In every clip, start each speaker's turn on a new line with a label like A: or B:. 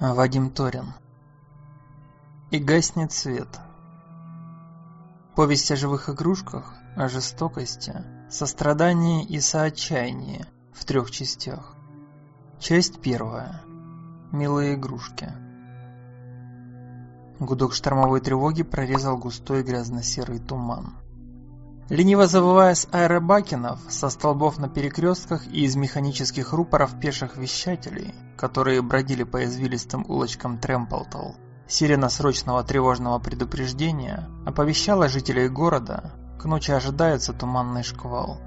A: Вадим Торин. И гаснет свет. Повесть о живых игрушках, о жестокости, сострадании и соотчаянии в трех частях. Часть первая. Милые игрушки. Гудок штормовой тревоги прорезал густой грязно-серый туман. Лениво завывая с аэробакенов, со столбов на перекрестках и из механических рупоров пеших вещателей, которые бродили по извилистым улочкам Трэмплтл, сирена срочного тревожного предупреждения оповещала жителей города, к ночи ожидается туманный шквал.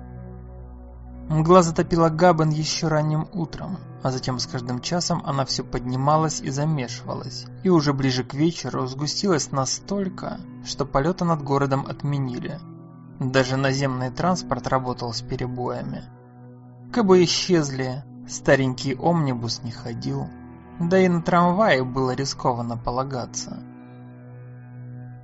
A: Мгла затопила Габен еще ранним утром, а затем с каждым часом она все поднималась и замешивалась, и уже ближе к вечеру сгустилась настолько, что полеты над городом отменили – даже наземный транспорт работал с перебоями. Кабы исчезли, старенький омнибус не ходил, да и на трамвае было рискованно полагаться.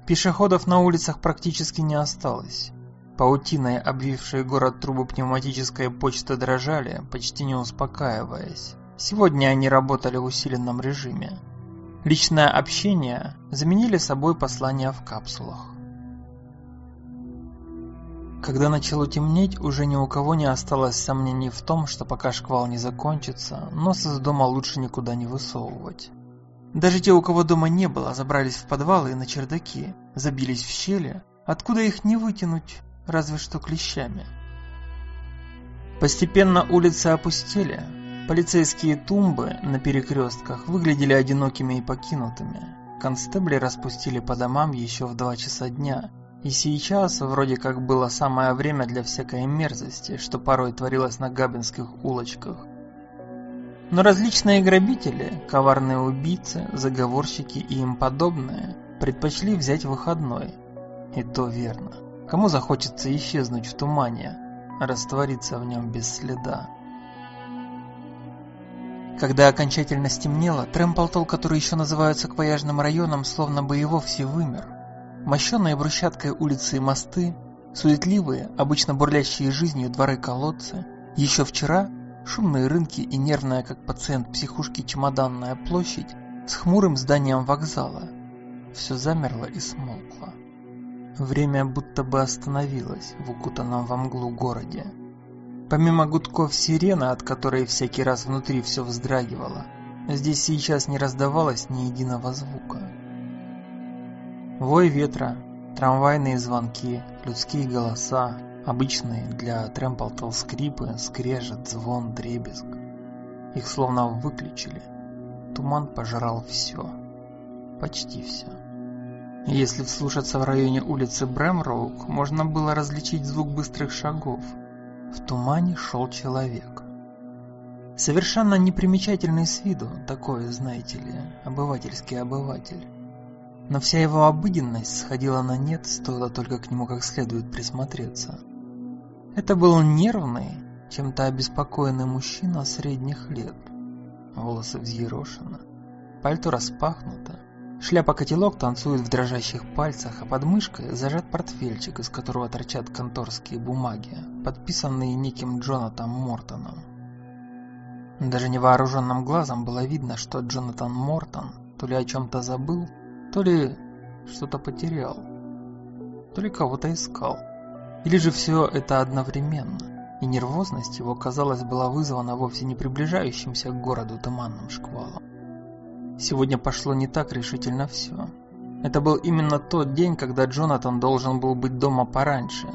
A: Пешеходов на улицах практически не осталось. Паутиной обвившие город трубы пневматической почты дрожали, почти не успокаиваясь. Сегодня они работали в усиленном режиме. Личное общение заменили собой послания в капсулах. Когда начало темнеть, уже ни у кого не осталось сомнений в том, что пока шквал не закончится, нос из дома лучше никуда не высовывать. Даже те, у кого дома не было, забрались в подвалы и на чердаки, забились в щели, откуда их не вытянуть, разве что клещами. Постепенно улицы опустели, полицейские тумбы на перекрестках выглядели одинокими и покинутыми. Констебли распустили по домам еще в два часа дня, и сейчас вроде как было самое время для всякой мерзости, что порой творилось на габинских улочках. Но различные грабители, коварные убийцы, заговорщики и им подобные предпочли взять выходной. И то верно. Кому захочется исчезнуть в тумане, раствориться в нем без следа. Когда окончательно стемнело, Трэмплтол, который еще называют саквояжным районом, словно бы и вовсе вымер. Мощенные брусчаткой улицы и мосты, суетливые, обычно бурлящие жизнью дворы-колодцы, еще вчера шумные рынки и нервная, как пациент психушки, чемоданная площадь с хмурым зданием вокзала. Все замерло и смолкло. Время будто бы остановилось в укутанном во мглу городе. Помимо гудков сирены, от которой всякий раз внутри все вздрагивало, здесь сейчас не раздавалось ни единого звука. Вой ветра, трамвайные звонки, людские голоса, обычные для Трэмплтл скрипы, скрежет, звон, дребезг. Их словно выключили. Туман пожрал все. Почти все. Если вслушаться в районе улицы Брэмроук, можно было различить звук быстрых шагов. В тумане шел человек. Совершенно непримечательный с виду, такой, знаете ли, обывательский обыватель но вся его обыденность сходила на нет, стоило только к нему как следует присмотреться. Это был нервный, чем-то обеспокоенный мужчина средних лет. Волосы взъерошены, пальто распахнуто, шляпа-котелок танцует в дрожащих пальцах, а под мышкой зажат портфельчик, из которого торчат конторские бумаги, подписанные неким Джонатаном Мортоном. Даже невооруженным глазом было видно, что Джонатан Мортон то ли о чем-то забыл, то ли что-то потерял, то ли кого-то искал. Или же все это одновременно, и нервозность его, казалось, была вызвана вовсе не приближающимся к городу туманным шквалом. Сегодня пошло не так решительно все. Это был именно тот день, когда Джонатан должен был быть дома пораньше.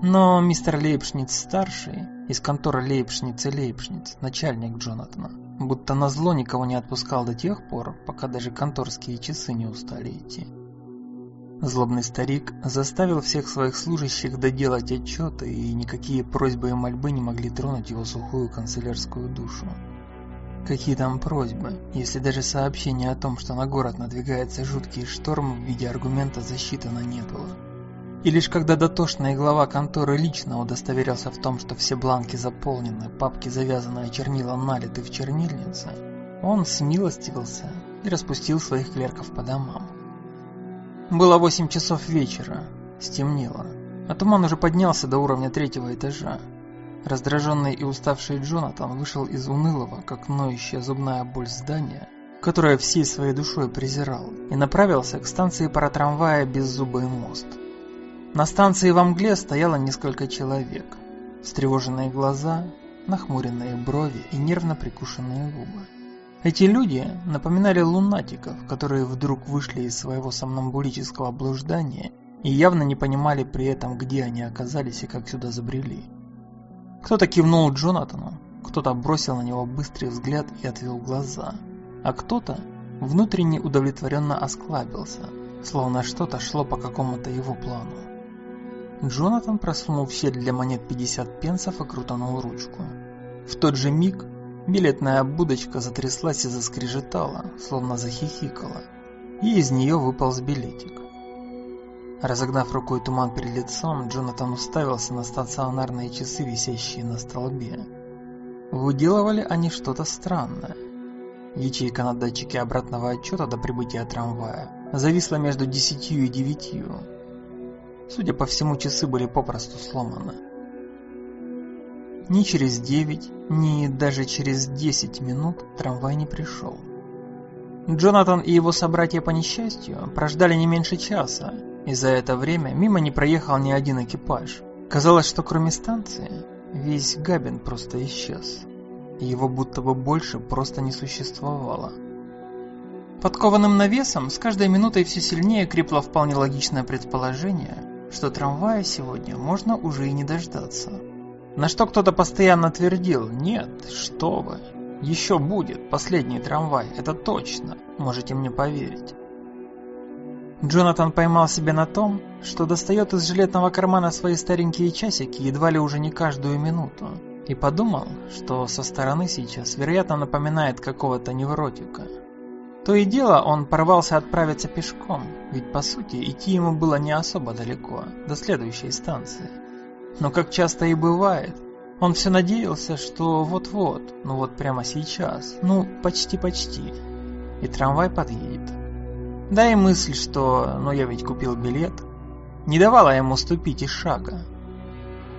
A: Но мистер Лейбшниц-старший из конторы Лейбшниц и Лейбшниц, начальник Джонатана, будто назло никого не отпускал до тех пор, пока даже конторские часы не устали идти. Злобный старик заставил всех своих служащих доделать отчеты, и никакие просьбы и мольбы не могли тронуть его сухую канцелярскую душу. Какие там просьбы, если даже сообщения о том, что на город надвигается жуткий шторм в виде аргумента засчитано не было. И лишь когда дотошный глава конторы лично удостоверился в том, что все бланки заполнены, папки завязанные чернилом налиты в чернильнице, он смилостивился и распустил своих клерков по домам. Было восемь часов вечера, стемнело, а туман уже поднялся до уровня третьего этажа. Раздраженный и уставший Джонатан вышел из унылого, как ноющая зубная боль здания, которое всей своей душой презирал, и направился к станции паратрамвая «Беззубый мост». На станции в мгле стояло несколько человек. Встревоженные глаза, нахмуренные брови и нервно прикушенные губы. Эти люди напоминали лунатиков, которые вдруг вышли из своего сомнамбулического блуждания и явно не понимали при этом, где они оказались и как сюда забрели. Кто-то кивнул Джонатану, кто-то бросил на него быстрый взгляд и отвел глаза, а кто-то внутренне удовлетворенно осклабился, словно что-то шло по какому-то его плану. Джонатан просунул в щель для монет 50 пенсов и крутанул ручку. В тот же миг билетная будочка затряслась и заскрежетала, словно захихикала, и из нее выполз билетик. Разогнав рукой туман перед лицом, Джонатан уставился на стационарные часы, висящие на столбе. Выделывали они что-то странное. Ячейка на датчике обратного отчета до прибытия трамвая зависла между десятью и девятью. Судя по всему, часы были попросту сломаны. Ни через девять, ни даже через десять минут трамвай не пришел. Джонатан и его собратья по несчастью прождали не меньше часа, и за это время мимо не проехал ни один экипаж. Казалось, что кроме станции, весь Габин просто исчез. Его будто бы больше просто не существовало. Подкованным навесом с каждой минутой все сильнее крепло вполне логичное предположение, что трамвая сегодня можно уже и не дождаться. На что кто-то постоянно твердил «Нет, что вы, еще будет последний трамвай, это точно, можете мне поверить». Джонатан поймал себя на том, что достает из жилетного кармана свои старенькие часики едва ли уже не каждую минуту, и подумал, что со стороны сейчас, вероятно, напоминает какого-то невротика. То и дело он порвался отправиться пешком, ведь по сути идти ему было не особо далеко, до следующей станции. Но как часто и бывает, он все надеялся, что вот-вот, ну вот прямо сейчас, ну почти-почти, и трамвай подъедет. Да и мысль, что «ну я ведь купил билет», не давала ему ступить и шага.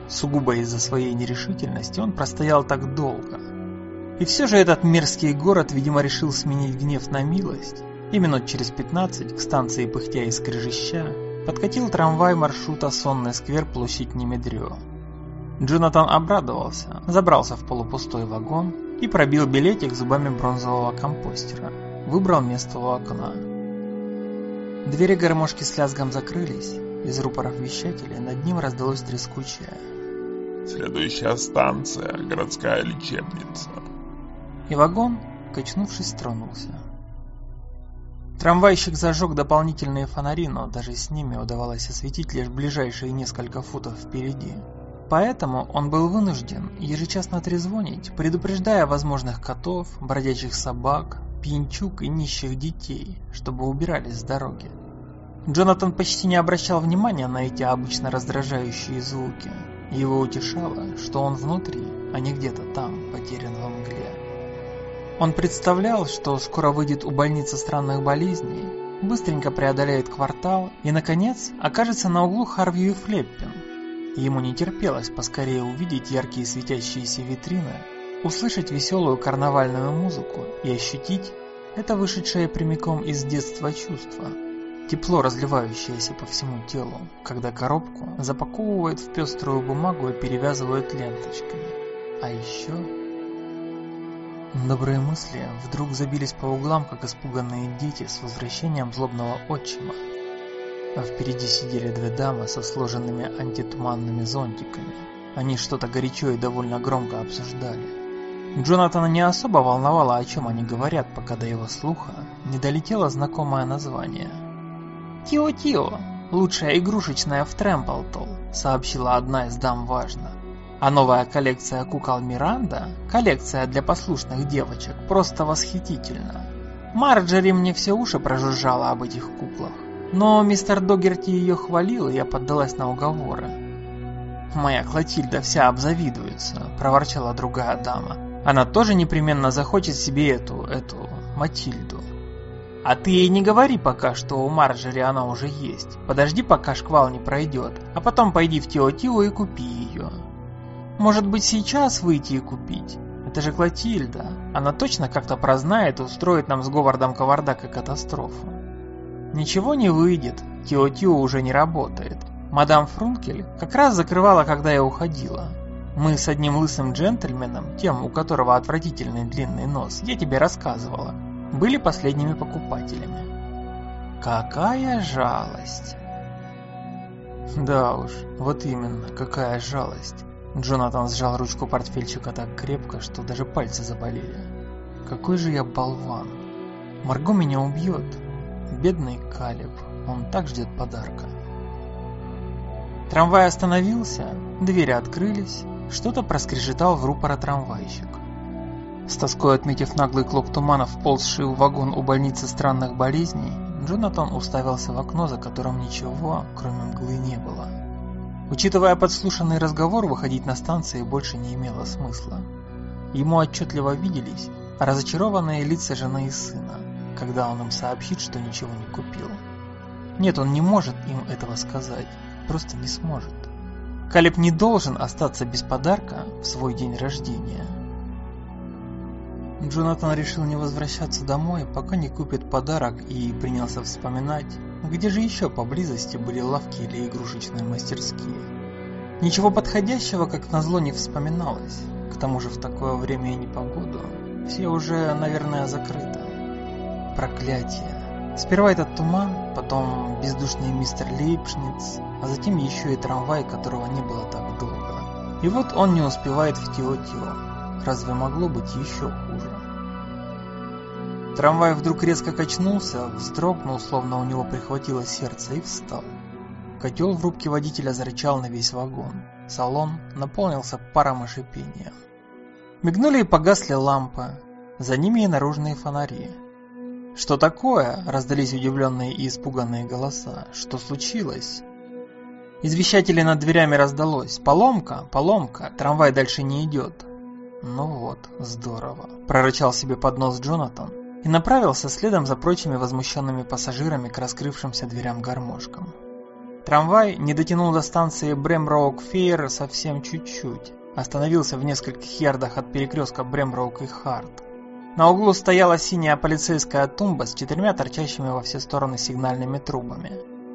A: Сугубо из-за своей нерешительности он простоял так долго – и все же этот мерзкий город, видимо, решил сменить гнев на милость. И минут через 15 к станции Пыхтя и Скрежища подкатил трамвай маршрута Сонный сквер площадь Немедрё. Джонатан обрадовался, забрался в полупустой вагон и пробил билетик зубами бронзового компостера. Выбрал место у окна. Двери гармошки с лязгом закрылись, из рупоров вещателя над ним раздалось трескучее.
B: «Следующая станция – городская лечебница»
A: и вагон, качнувшись, тронулся. Трамвайщик зажег дополнительные фонари, но даже с ними удавалось осветить лишь ближайшие несколько футов впереди. Поэтому он был вынужден ежечасно трезвонить, предупреждая возможных котов, бродячих собак, пьянчук и нищих детей, чтобы убирались с дороги. Джонатан почти не обращал внимания на эти обычно раздражающие звуки. Его утешало, что он внутри, а не где-то там, потерян. Он представлял, что скоро выйдет у больницы странных болезней, быстренько преодолеет квартал и, наконец, окажется на углу Харвью и Флеппин. Ему не терпелось поскорее увидеть яркие светящиеся витрины, услышать веселую карнавальную музыку и ощутить это вышедшее прямиком из детства чувство, тепло разливающееся по всему телу, когда коробку запаковывают в пеструю бумагу и перевязывают ленточками. А еще... Добрые мысли вдруг забились по углам, как испуганные дети с возвращением злобного отчима. А впереди сидели две дамы со сложенными антитуманными зонтиками. Они что-то горячо и довольно громко обсуждали. Джонатана не особо волновало, о чем они говорят, пока до его слуха не долетело знакомое название. «Тио-Тио, лучшая игрушечная в Трэмплтол», — сообщила одна из дам важно. А новая коллекция кукол Миранда, коллекция для послушных девочек, просто восхитительна. Марджери мне все уши прожужжала об этих куклах. Но мистер Догерти ее хвалил, и я поддалась на уговоры. «Моя Клотильда вся обзавидуется», – проворчала другая дама. «Она тоже непременно захочет себе эту, эту, Матильду». «А ты ей не говори пока, что у Марджери она уже есть. Подожди, пока шквал не пройдет, а потом пойди в Тио-Тио и купи ее. Может быть сейчас выйти и купить? это же Клотильда. Она точно как-то прознает и устроит нам с Говардом Кавардак и катастрофу. Ничего не выйдет, Тио-Тио уже не работает. Мадам Фрункель как раз закрывала, когда я уходила. Мы с одним лысым джентльменом, тем, у которого отвратительный длинный нос, я тебе рассказывала, были последними покупателями. Какая жалость! Да уж, вот именно, какая жалость. Джонатан сжал ручку портфельчика так крепко, что даже пальцы заболели. Какой же я болван. Марго меня убьет. Бедный Калиб, он так ждет подарка. Трамвай остановился, двери открылись, что-то проскрежетал в рупора трамвайщик. С тоской отметив наглый клок тумана, вползший в вагон у больницы странных болезней, Джонатан уставился в окно, за которым ничего, кроме мглы, не было. Учитывая подслушанный разговор, выходить на станции больше не имело смысла. Ему отчетливо виделись разочарованные лица жены и сына, когда он им сообщит, что ничего не купил. Нет, он не может им этого сказать, просто не сможет. Калиб не должен остаться без подарка в свой день рождения. Джонатан решил не возвращаться домой, пока не купит подарок и принялся вспоминать, где же еще поблизости были лавки или игрушечные мастерские. Ничего подходящего, как назло, не вспоминалось. К тому же в такое время и непогоду все уже, наверное, закрыто. Проклятие. Сперва этот туман, потом бездушный мистер Лейпшниц, а затем еще и трамвай, которого не было так долго. И вот он не успевает в Тио-Тио. Разве могло быть еще? Трамвай вдруг резко качнулся, вздрогнул, словно у него прихватило сердце, и встал. Котел в рубке водителя зарычал на весь вагон. Салон наполнился паром и шипением. Мигнули и погасли лампы, за ними и наружные фонари. «Что такое?» – раздались удивленные и испуганные голоса. «Что случилось?» Извещатели над дверями раздалось. «Поломка! Поломка! Трамвай дальше не идет!» «Ну вот, здорово!» – прорычал себе под нос Джонатан и направился следом за прочими возмущенными пассажирами к раскрывшимся дверям-гармошкам. Трамвай не дотянул до станции Бремроук-Фейер совсем чуть-чуть. Остановился в нескольких ярдах от перекрестка Бремроук и Харт. На углу стояла синяя полицейская тумба с четырьмя торчащими во все стороны сигнальными трубами.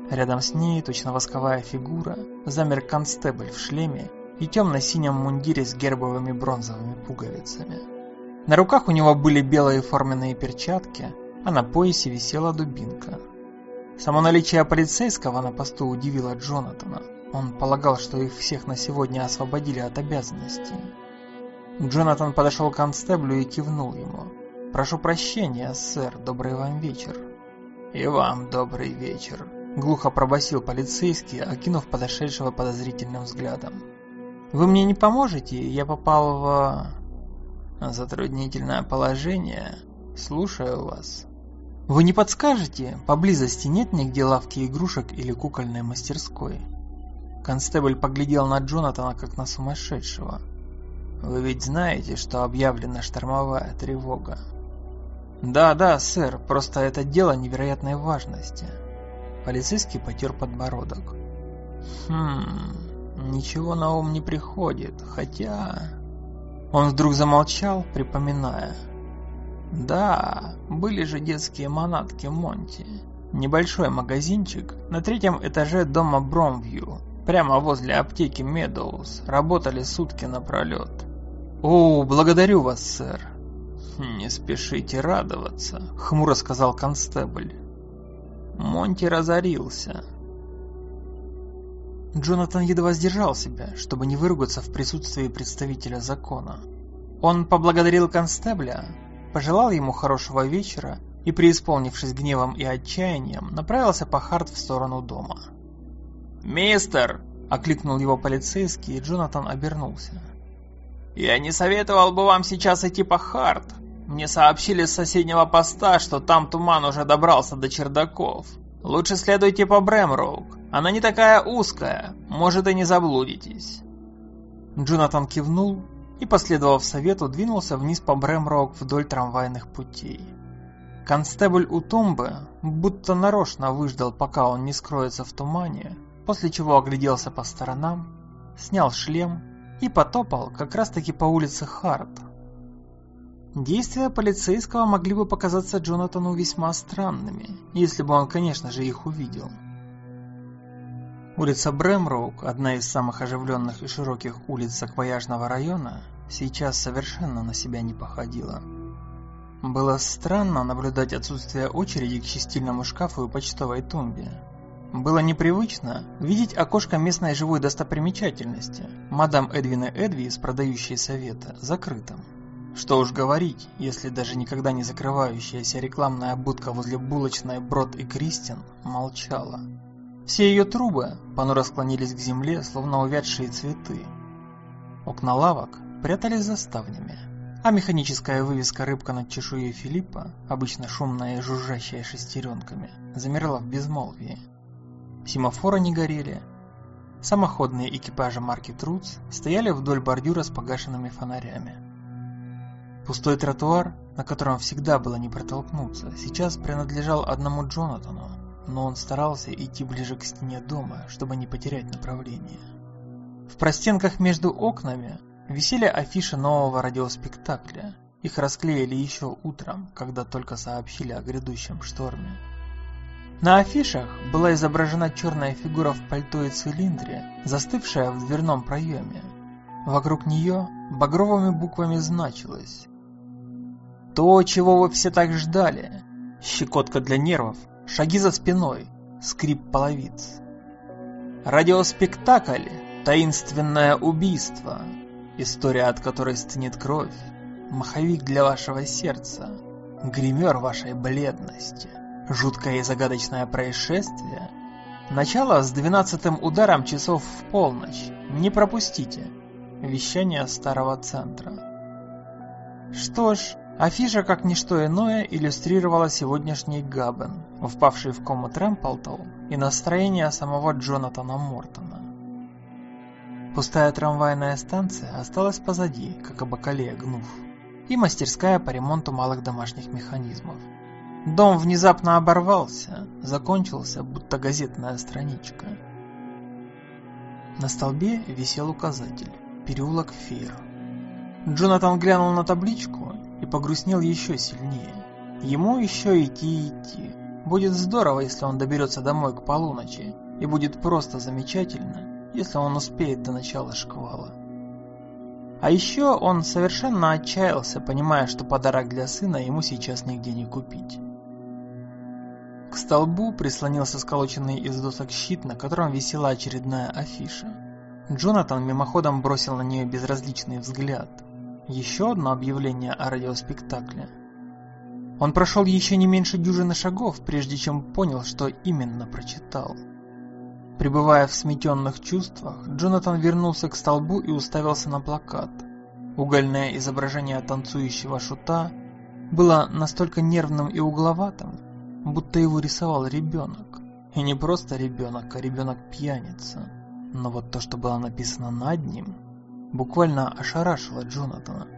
A: Рядом с ней, точно восковая фигура, замер констебль в шлеме и темно-синем мундире с гербовыми бронзовыми пуговицами. На руках у него были белые форменные перчатки, а на поясе висела дубинка. Само наличие полицейского на посту удивило Джонатана. Он полагал, что их всех на сегодня освободили от обязанностей. Джонатан подошел к констеблю и кивнул ему. «Прошу прощения, сэр, добрый вам вечер». «И вам добрый вечер», — глухо пробасил полицейский, окинув подошедшего подозрительным взглядом. «Вы мне не поможете? Я попал в...» Затруднительное положение. Слушаю вас. Вы не подскажете, поблизости нет нигде лавки игрушек или кукольной мастерской? Констебль поглядел на Джонатана как на сумасшедшего. Вы ведь знаете, что объявлена штормовая тревога? Да, да, сэр, просто это дело невероятной важности. Полицейский потер подбородок. Хм, ничего на ум не приходит, хотя... Он вдруг замолчал, припоминая. Да, были же детские манатки Монти. Небольшой магазинчик на третьем этаже дома Бромвью, прямо возле аптеки Медоуз, работали сутки напролет. «О, благодарю вас, сэр!» «Не спешите радоваться», — хмуро сказал констебль. Монти разорился. Джонатан едва сдержал себя, чтобы не выругаться в присутствии представителя закона. Он поблагодарил констебля, пожелал ему хорошего вечера и, преисполнившись гневом и отчаянием, направился по Харт в сторону дома. «Мистер!» – окликнул его полицейский, и Джонатан обернулся. «Я не советовал бы вам сейчас идти по Харт. Мне сообщили с соседнего поста, что там туман уже добрался до чердаков. Лучше следуйте по Брэмроук. Она не такая узкая, может и не заблудитесь. Джонатан кивнул и, последовав совету, двинулся вниз по Брэмроук вдоль трамвайных путей. Констебль у тумбы будто нарочно выждал, пока он не скроется в тумане, после чего огляделся по сторонам, снял шлем и потопал как раз-таки по улице Харт. Действия полицейского могли бы показаться Джонатану весьма странными, если бы он, конечно же, их увидел. Улица Брэмроук, одна из самых оживленных и широких улиц Саквояжного района, сейчас совершенно на себя не походила. Было странно наблюдать отсутствие очереди к чистильному шкафу и почтовой тумбе. Было непривычно видеть окошко местной живой достопримечательности, мадам Эдвина Эдвис, продающей советы, закрытым. Что уж говорить, если даже никогда не закрывающаяся рекламная будка возле булочной Брод и Кристин молчала. Все ее трубы понуро склонились к земле, словно увядшие цветы. Окна лавок прятались за ставнями, а механическая вывеска «Рыбка над чешуей Филиппа», обычно шумная и жужжащая шестеренками, замерла в безмолвии. Семафоры не горели. Самоходные экипажи марки Труц стояли вдоль бордюра с погашенными фонарями. Пустой тротуар, на котором всегда было не протолкнуться, сейчас принадлежал одному Джонатану, но он старался идти ближе к стене дома, чтобы не потерять направление. В простенках между окнами висели афиши нового радиоспектакля. Их расклеили еще утром, когда только сообщили о грядущем шторме. На афишах была изображена черная фигура в пальто и цилиндре, застывшая в дверном проеме. Вокруг нее багровыми буквами значилось то, чего вы все так ждали. Щекотка для нервов, шаги за спиной, скрип половиц. Радиоспектакль «Таинственное убийство», история от которой стынет кровь, маховик для вашего сердца, гример вашей бледности, жуткое и загадочное происшествие, начало с двенадцатым ударом часов в полночь, не пропустите, вещание старого центра. Что ж, Афиша, как ничто иное, иллюстрировала сегодняшний Габен, впавший в кому Трэмплтоу, и настроение самого Джонатана Мортона. Пустая трамвайная станция осталась позади, как обокалея гнув, и мастерская по ремонту малых домашних механизмов. Дом внезапно оборвался, закончился, будто газетная страничка. На столбе висел указатель «Переулок Фейр». Джонатан глянул на табличку и погрустнел еще сильнее. Ему еще идти и идти. Будет здорово, если он доберется домой к полуночи, и будет просто замечательно, если он успеет до начала шквала. А еще он совершенно отчаялся, понимая, что подарок для сына ему сейчас нигде не купить. К столбу прислонился сколоченный из досок щит, на котором висела очередная афиша. Джонатан мимоходом бросил на нее безразличный взгляд – еще одно объявление о радиоспектакле. Он прошел еще не меньше дюжины шагов, прежде чем понял, что именно прочитал. Пребывая в сметенных чувствах, Джонатан вернулся к столбу и уставился на плакат. Угольное изображение танцующего шута было настолько нервным и угловатым, будто его рисовал ребенок. И не просто ребенок, а ребенок-пьяница. Но вот то, что было написано над ним, буквально ошарашила Джонатана.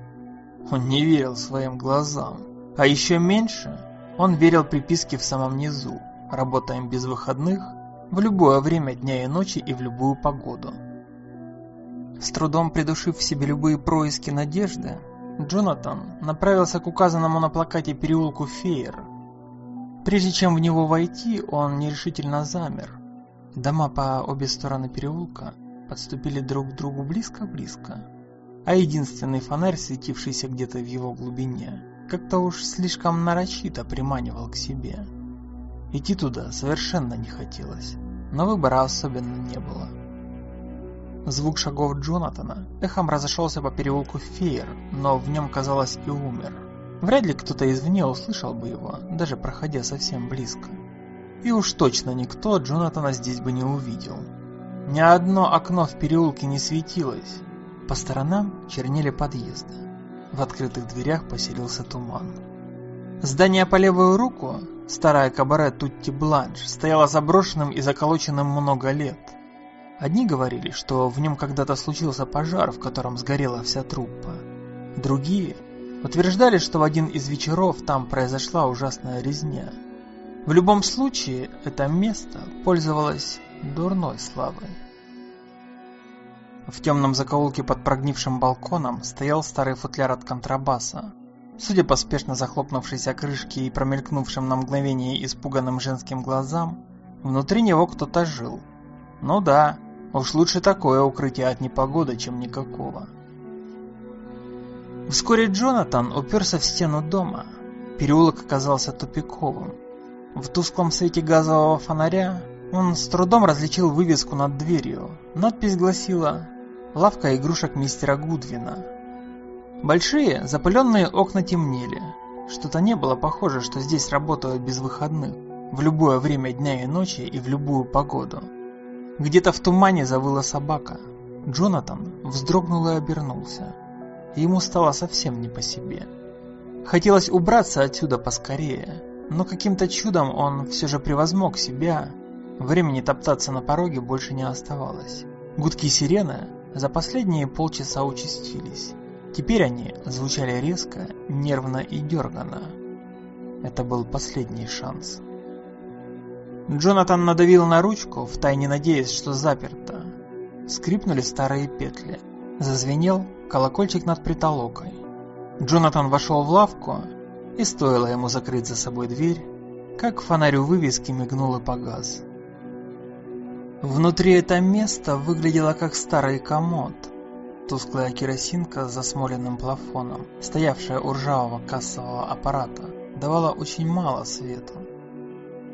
A: Он не верил своим глазам. А еще меньше он верил приписке в самом низу. Работаем без выходных, в любое время дня и ночи и в любую погоду. С трудом придушив в себе любые происки надежды, Джонатан направился к указанному на плакате переулку Фейер. Прежде чем в него войти, он нерешительно замер. Дома по обе стороны переулка подступили друг к другу близко-близко, а единственный фонарь, светившийся где-то в его глубине, как-то уж слишком нарочито приманивал к себе. Идти туда совершенно не хотелось, но выбора особенно не было. Звук шагов Джонатана эхом разошелся по переулку Фейер, но в нем, казалось, и умер. Вряд ли кто-то извне услышал бы его, даже проходя совсем близко. И уж точно никто Джонатана здесь бы не увидел. Ни одно окно в переулке не светилось. По сторонам чернели подъезды. В открытых дверях поселился туман. Здание по левую руку, старая кабаре Тутти Бланш, стояло заброшенным и заколоченным много лет. Одни говорили, что в нем когда-то случился пожар, в котором сгорела вся труппа. Другие утверждали, что в один из вечеров там произошла ужасная резня. В любом случае, это место пользовалось дурной славой. В темном закоулке под прогнившим балконом стоял старый футляр от контрабаса. Судя по спешно захлопнувшейся крышке и промелькнувшим на мгновение испуганным женским глазам, внутри него кто-то жил. Ну да, уж лучше такое укрытие от непогоды, чем никакого. Вскоре Джонатан уперся в стену дома. Переулок оказался тупиковым. В тусклом свете газового фонаря он с трудом различил вывеску над дверью. Надпись гласила «Лавка игрушек мистера Гудвина». Большие запыленные окна темнели. Что-то не было похоже, что здесь работают без выходных, в любое время дня и ночи и в любую погоду. Где-то в тумане завыла собака. Джонатан вздрогнул и обернулся. Ему стало совсем не по себе. Хотелось убраться отсюда поскорее, но каким-то чудом он все же превозмог себя. Времени топтаться на пороге больше не оставалось. Гудки сирены за последние полчаса участились. Теперь они звучали резко, нервно и дерганно. Это был последний шанс. Джонатан надавил на ручку, втайне надеясь, что заперто. Скрипнули старые петли. Зазвенел колокольчик над притолокой. Джонатан вошел в лавку, и стоило ему закрыть за собой дверь, как фонарь у вывески мигнул и погас. Внутри это место выглядело как старый комод. Тусклая керосинка с засмоленным плафоном, стоявшая у ржавого кассового аппарата, давала очень мало света.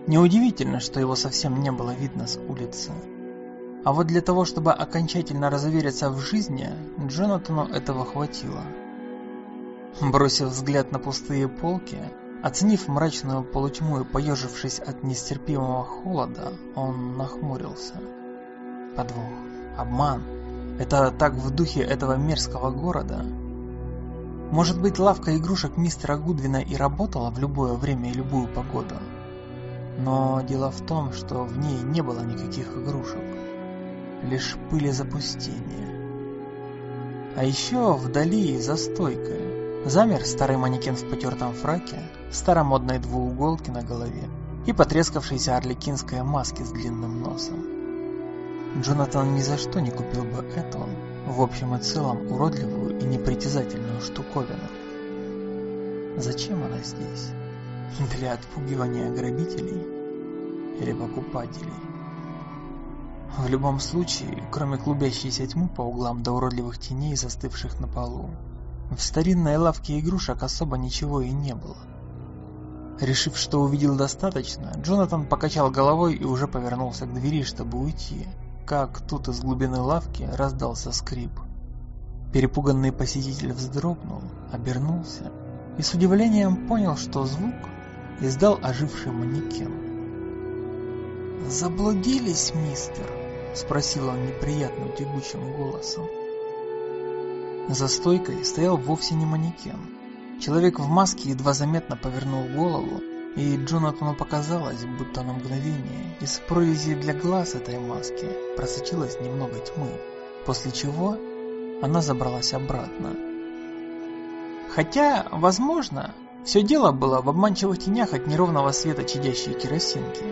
A: Неудивительно, что его совсем не было видно с улицы. А вот для того, чтобы окончательно разувериться в жизни, Джонатану этого хватило. Бросив взгляд на пустые полки, оценив мрачную полутьму и поежившись от нестерпимого холода, он нахмурился. Подвох, обман. Это так в духе этого мерзкого города. Может быть, лавка игрушек мистера Гудвина и работала в любое время и любую погоду. Но дело в том, что в ней не было никаких игрушек лишь пыль и запустение. А еще вдали, за стойкой, замер старый манекен в потертом фраке, старомодной двууголке на голове и потрескавшейся орликинской маски с длинным носом. Джонатан ни за что не купил бы эту, в общем и целом, уродливую и непритязательную штуковину. Зачем она здесь? Для отпугивания грабителей или покупателей? В любом случае, кроме клубящейся тьмы по углам до уродливых теней, застывших на полу, в старинной лавке игрушек особо ничего и не было. Решив, что увидел достаточно, Джонатан покачал головой и уже повернулся к двери, чтобы уйти, как тут из глубины лавки раздался скрип. Перепуганный посетитель вздрогнул, обернулся и с удивлением понял, что звук издал оживший манекен. «Заблудились, мистер?» — спросил он неприятным тягучим голосом. За стойкой стоял вовсе не манекен. Человек в маске едва заметно повернул голову, и Джонатану показалось, будто на мгновение из прорези для глаз этой маски просочилось немного тьмы, после чего она забралась обратно. Хотя, возможно, все дело было в обманчивых тенях от неровного света чадящей керосинки.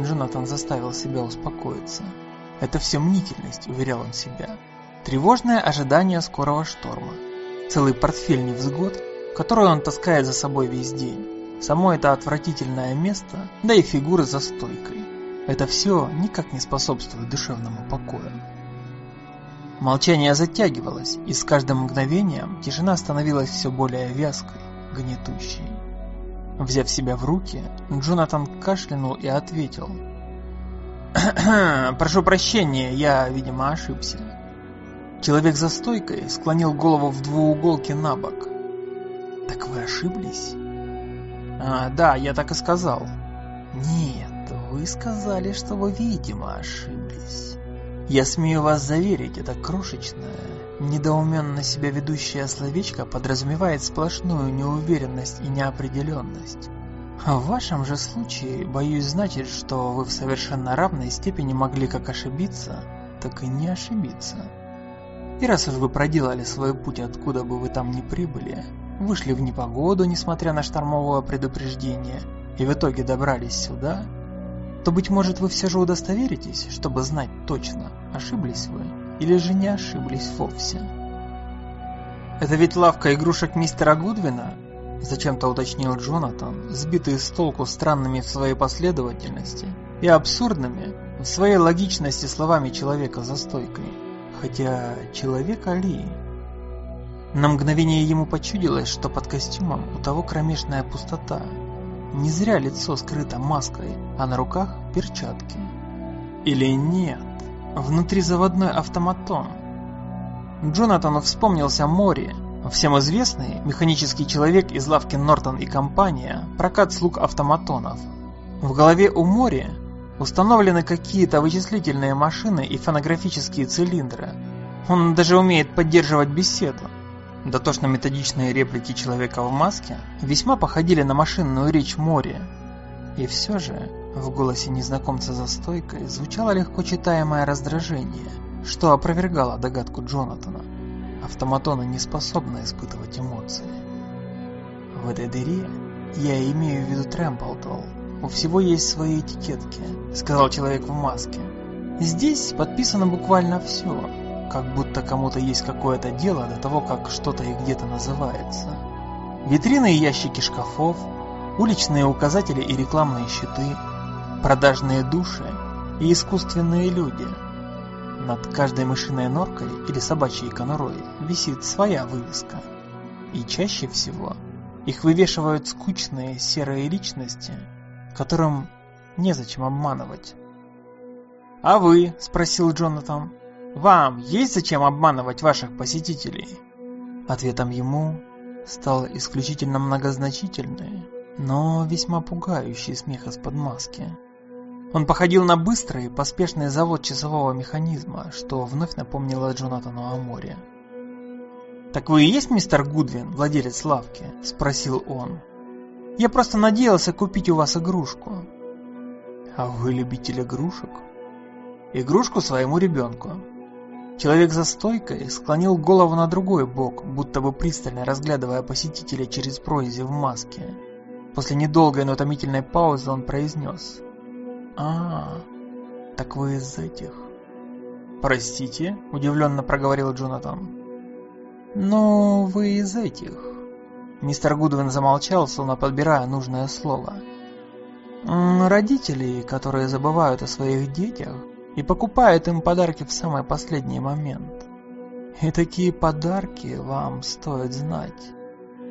A: Джонатан заставил себя успокоиться. Это все мнительность, уверял он себя. Тревожное ожидание скорого шторма. Целый портфель невзгод, который он таскает за собой весь день. Само это отвратительное место, да и фигуры за стойкой. Это все никак не способствует душевному покою. Молчание затягивалось, и с каждым мгновением тишина становилась все более вязкой, гнетущей. Взяв себя в руки, Джонатан кашлянул и ответил. «Прошу прощения, я, видимо, ошибся». Человек за стойкой склонил голову в двууголке на бок. «Так вы ошиблись?» а, «Да, я так и сказал». «Нет, вы сказали, что вы, видимо, ошиблись. Я смею вас заверить, это крошечное, Недоуменно себя ведущее словечко подразумевает сплошную неуверенность и неопределенность. В вашем же случае, боюсь, значит, что вы в совершенно равной степени могли как ошибиться, так и не ошибиться. И раз уж вы проделали свой путь, откуда бы вы там ни прибыли, вышли в непогоду, несмотря на штормовое предупреждение, и в итоге добрались сюда, то, быть может, вы все же удостоверитесь, чтобы знать точно, ошиблись вы или же не ошиблись вовсе. Это ведь лавка игрушек мистера Гудвина? Зачем-то уточнил Джонатан, сбитый с толку странными в своей последовательности и абсурдными в своей логичности словами человека за стойкой. Хотя человека ли? На мгновение ему почудилось, что под костюмом у того кромешная пустота. Не зря лицо скрыто маской, а на руках перчатки. Или нет? Внутри заводной автоматон. Джонатану вспомнился Мори, всем известный механический человек из лавки Нортон и компания, прокат слуг автоматонов. В голове у Мори установлены какие-то вычислительные машины и фонографические цилиндры. Он даже умеет поддерживать беседу. Дотошно-методичные реплики человека в маске весьма походили на машинную речь Мори. И все же в голосе незнакомца за стойкой звучало легко читаемое раздражение, что опровергало догадку Джонатана. Автоматоны не способны испытывать эмоции. В этой дыре я имею в виду Трэмплдолл. У всего есть свои этикетки, сказал человек в маске. Здесь подписано буквально все, как будто кому-то есть какое-то дело до того, как что-то и где-то называется. Витрины и ящики шкафов, уличные указатели и рекламные щиты, продажные души и искусственные люди – над каждой мышиной норкой или собачьей конурой висит своя вывеска. И чаще всего их вывешивают скучные серые личности, которым незачем обманывать. «А вы?» – спросил Джонатан. «Вам есть зачем обманывать ваших посетителей?» Ответом ему стал исключительно многозначительный, но весьма пугающий смех из-под маски. Он походил на быстрый, поспешный завод часового механизма, что вновь напомнило Джонатану о море. «Так вы и есть мистер Гудвин, владелец лавки?» – спросил он. «Я просто надеялся купить у вас игрушку». «А вы любитель игрушек?» «Игрушку своему ребенку». Человек за стойкой склонил голову на другой бок, будто бы пристально разглядывая посетителя через прорези в маске. После недолгой, но томительной паузы он произнес – а, так вы из этих. Простите, удивленно проговорил Джонатан. Ну, вы из этих. Мистер Гудвин замолчал, словно подбирая нужное слово. Родители, которые забывают о своих детях и покупают им подарки в самый последний момент. И такие подарки вам стоит знать.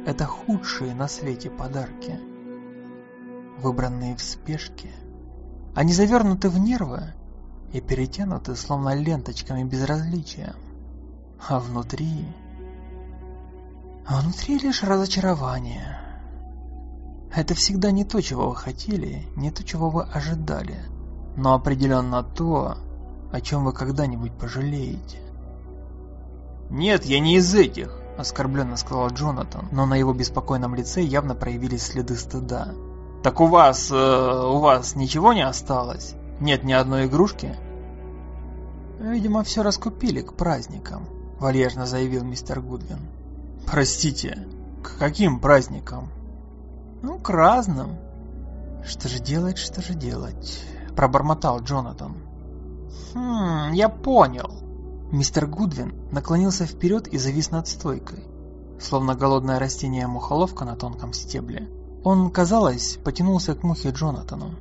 A: Это худшие на свете подарки. Выбранные в спешке – они завернуты в нервы и перетянуты словно ленточками безразличия. А внутри... А внутри лишь разочарование. Это всегда не то, чего вы хотели, не то, чего вы ожидали, но определенно то, о чем вы когда-нибудь пожалеете. «Нет, я не из этих», — оскорбленно сказал Джонатан, но на его беспокойном лице явно проявились следы стыда. Так у вас, э, у вас ничего не осталось? Нет ни одной игрушки? Видимо, все раскупили к праздникам, вальяжно заявил мистер Гудвин. Простите, к каким праздникам? Ну, к разным. Что же делать, что же делать? Пробормотал Джонатан. Хм, я понял. Мистер Гудвин наклонился вперед и завис над стойкой, словно голодное растение-мухоловка на тонком стебле. Он, казалось, потянулся к мухе Джонатану.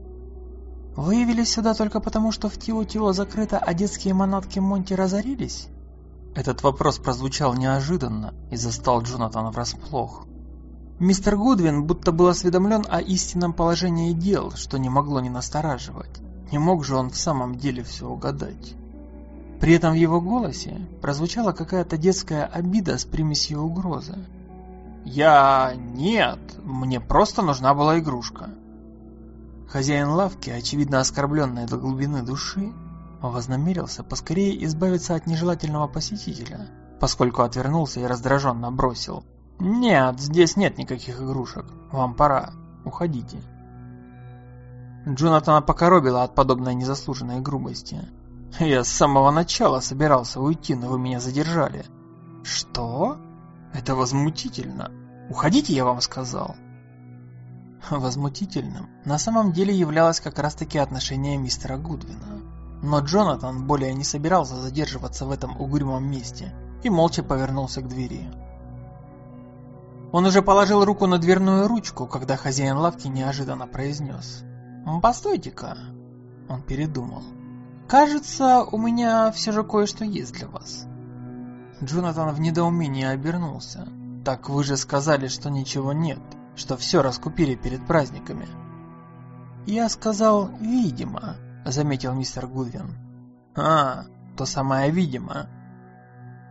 A: «Вы явились сюда только потому, что в Тио-Тио закрыто, а детские манатки Монти разорились?» Этот вопрос прозвучал неожиданно и застал Джонатана врасплох. Мистер Гудвин будто был осведомлен о истинном положении дел, что не могло не настораживать. Не мог же он в самом деле все угадать. При этом в его голосе прозвучала какая-то детская обида с примесью угрозы. «Я... нет, мне просто нужна была игрушка». Хозяин лавки, очевидно оскорбленный до глубины души, вознамерился поскорее избавиться от нежелательного посетителя, поскольку отвернулся и раздраженно бросил. «Нет, здесь нет никаких игрушек. Вам пора. Уходите». Джонатана покоробила от подобной незаслуженной грубости. «Я с самого начала собирался уйти, но вы меня задержали». «Что?» Это возмутительно. Уходите, я вам сказал. Возмутительным на самом деле являлось как раз-таки отношение мистера Гудвина. Но Джонатан более не собирался задерживаться в этом угрюмом месте и молча повернулся к двери. Он уже положил руку на дверную ручку, когда хозяин лавки неожиданно произнес. «Постойте-ка». Он передумал. «Кажется, у меня все же кое-что есть для вас». Джонатан в недоумении обернулся. «Так вы же сказали, что ничего нет, что все раскупили перед праздниками». «Я сказал, видимо», — заметил мистер Гудвин. «А, то самое видимо».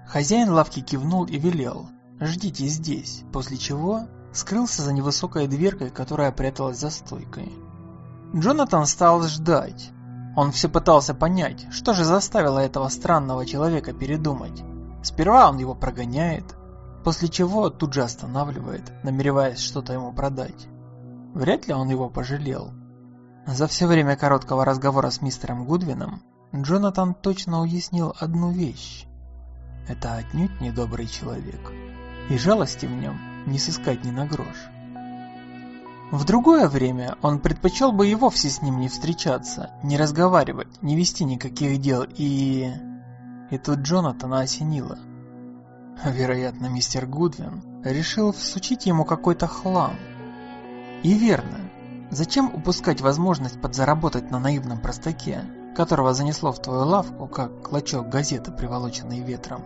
A: Хозяин лавки кивнул и велел. «Ждите здесь», после чего скрылся за невысокой дверкой, которая пряталась за стойкой. Джонатан стал ждать. Он все пытался понять, что же заставило этого странного человека передумать. Сперва он его прогоняет, после чего тут же останавливает, намереваясь что-то ему продать. Вряд ли он его пожалел. За все время короткого разговора с мистером Гудвином Джонатан точно уяснил одну вещь. Это отнюдь недобрый человек, и жалости в нем не сыскать ни на грош. В другое время он предпочел бы и вовсе с ним не встречаться, не разговаривать, не вести никаких дел и... И тут Джонатана осенило. Вероятно, мистер Гудвин решил всучить ему какой-то хлам. И верно, Зачем упускать возможность подзаработать на наивном простаке, которого занесло в твою лавку, как клочок газеты, приволоченный ветром?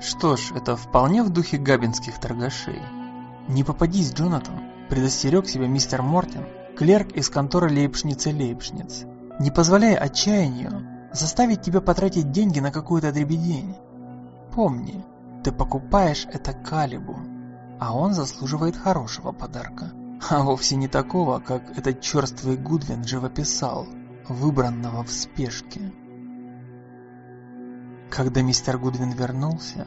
A: Что ж, это вполне в духе габинских торгашей. Не попадись, Джонатан, предостерег себя мистер Мортин, клерк из конторы Лейпшниц-Лейпшниц. Не позволяй отчаянию заставить тебя потратить деньги на какую-то дребедень. Помни, ты покупаешь это Калибу, а он заслуживает хорошего подарка а вовсе не такого, как этот черствый Гудвин живописал, выбранного в спешке. Когда мистер Гудвин вернулся,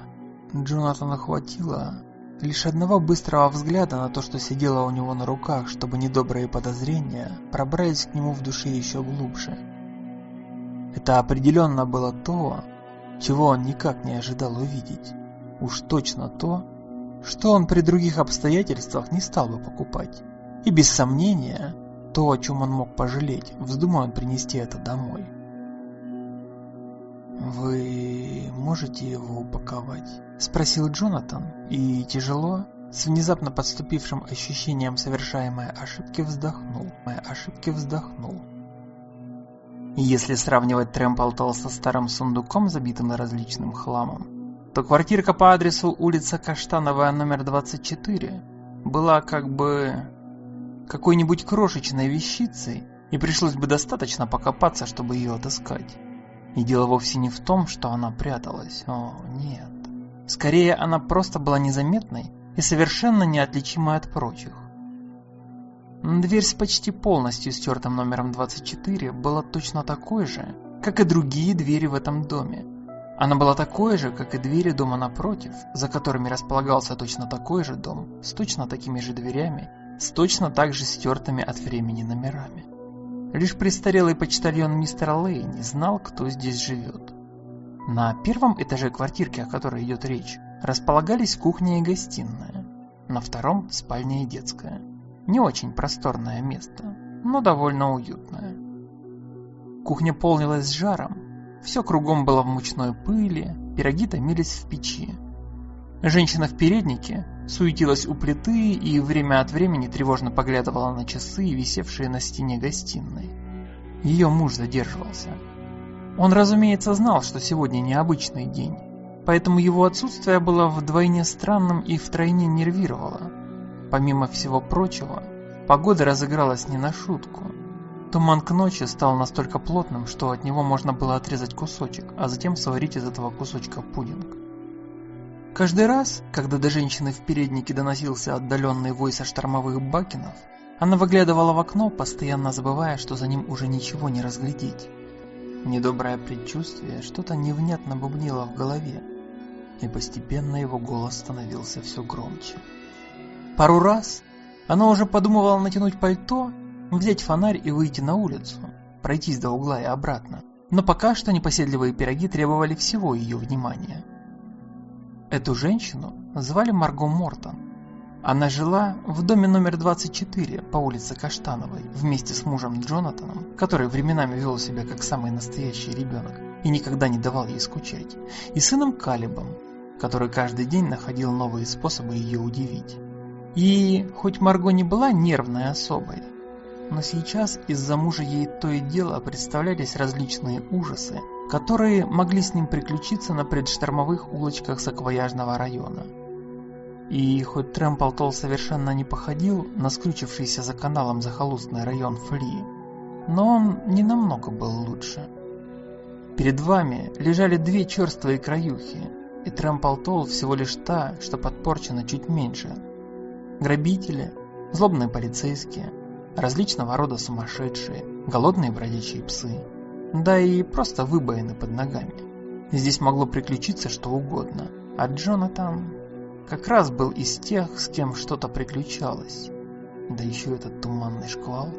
A: Джонатана хватило лишь одного быстрого взгляда на то, что сидело у него на руках, чтобы недобрые подозрения пробрались к нему в душе еще глубже. Это определенно было то, чего он никак не ожидал увидеть. Уж точно то, что он при других обстоятельствах не стал бы покупать. И без сомнения, то, о чем он мог пожалеть, вздумал он принести это домой. «Вы можете его упаковать?» – спросил Джонатан, и тяжело, с внезапно подступившим ощущением совершаемой ошибки вздохнул. Моя ошибки вздохнул. Если сравнивать Трэмплтол со старым сундуком, забитым различным хламом, то квартирка по адресу улица Каштановая, номер 24, была как бы какой-нибудь крошечной вещицей, и пришлось бы достаточно покопаться, чтобы ее отыскать. И дело вовсе не в том, что она пряталась. О, нет. Скорее, она просто была незаметной и совершенно неотличимой от прочих. Дверь с почти полностью стертым номером 24 была точно такой же, как и другие двери в этом доме, она была такой же, как и двери дома напротив, за которыми располагался точно такой же дом, с точно такими же дверями, с точно так же стертыми от времени номерами. Лишь престарелый почтальон мистер Лейни знал, кто здесь живет. На первом этаже квартирки, о которой идет речь, располагались кухня и гостиная. На втором – спальня и детская. Не очень просторное место, но довольно уютное. Кухня полнилась жаром, все кругом было в мучной пыли, пироги томились в печи. Женщина в переднике суетилась у плиты и время от времени тревожно поглядывала на часы, висевшие на стене гостиной. Ее муж задерживался. Он, разумеется, знал, что сегодня необычный день, поэтому его отсутствие было вдвойне странным и втройне нервировало. Помимо всего прочего, погода разыгралась не на шутку. Туман к ночи стал настолько плотным, что от него можно было отрезать кусочек, а затем сварить из этого кусочка пудинг. Каждый раз, когда до женщины в переднике доносился отдаленный вой со штормовых бакенов, она выглядывала в окно, постоянно забывая, что за ним уже ничего не разглядеть. Недоброе предчувствие что-то невнятно бубнило в голове, и постепенно его голос становился все громче. Пару раз она уже подумывала натянуть пальто взять фонарь и выйти на улицу, пройтись до угла и обратно. Но пока что непоседливые пироги требовали всего ее внимания. Эту женщину звали Марго Мортон. Она жила в доме номер 24 по улице Каштановой вместе с мужем Джонатаном, который временами вел себя как самый настоящий ребенок и никогда не давал ей скучать, и сыном Калибом, который каждый день находил новые способы ее удивить. И хоть Марго не была нервной особой, но сейчас из-за мужа ей то и дело представлялись различные ужасы, которые могли с ним приключиться на предштормовых улочках саквояжного района. И хоть Трэмплтол совершенно не походил на скрючившийся за каналом захолустный район Фли, но он не намного был лучше. Перед вами лежали две черствые краюхи, и Трэмплтол всего лишь та, что подпорчена чуть меньше. Грабители, злобные полицейские, различного рода сумасшедшие, голодные бродячие псы, да и просто выбоины под ногами. Здесь могло приключиться что угодно, а Джонатан как раз был из тех, с кем что-то приключалось. Да еще этот туманный шквал.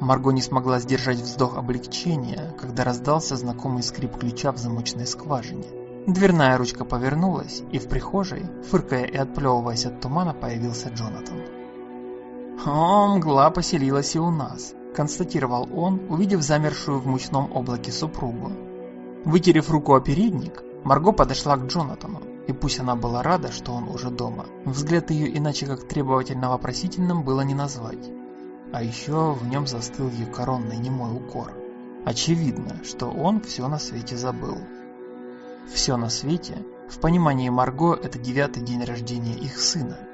A: Марго не смогла сдержать вздох облегчения, когда раздался знакомый скрип ключа в замочной скважине. Дверная ручка повернулась, и в прихожей, фыркая и отплевываясь от тумана, появился Джонатан. «О, мгла поселилась и у нас», – констатировал он, увидев замершую в мучном облаке супругу. Вытерев руку о передник, Марго подошла к Джонатану, и пусть она была рада, что он уже дома, взгляд ее иначе как требовательно-вопросительным было не назвать. А еще в нем застыл ее коронный немой укор. Очевидно, что он все на свете забыл. Все на свете, в понимании Марго, это девятый день рождения их сына.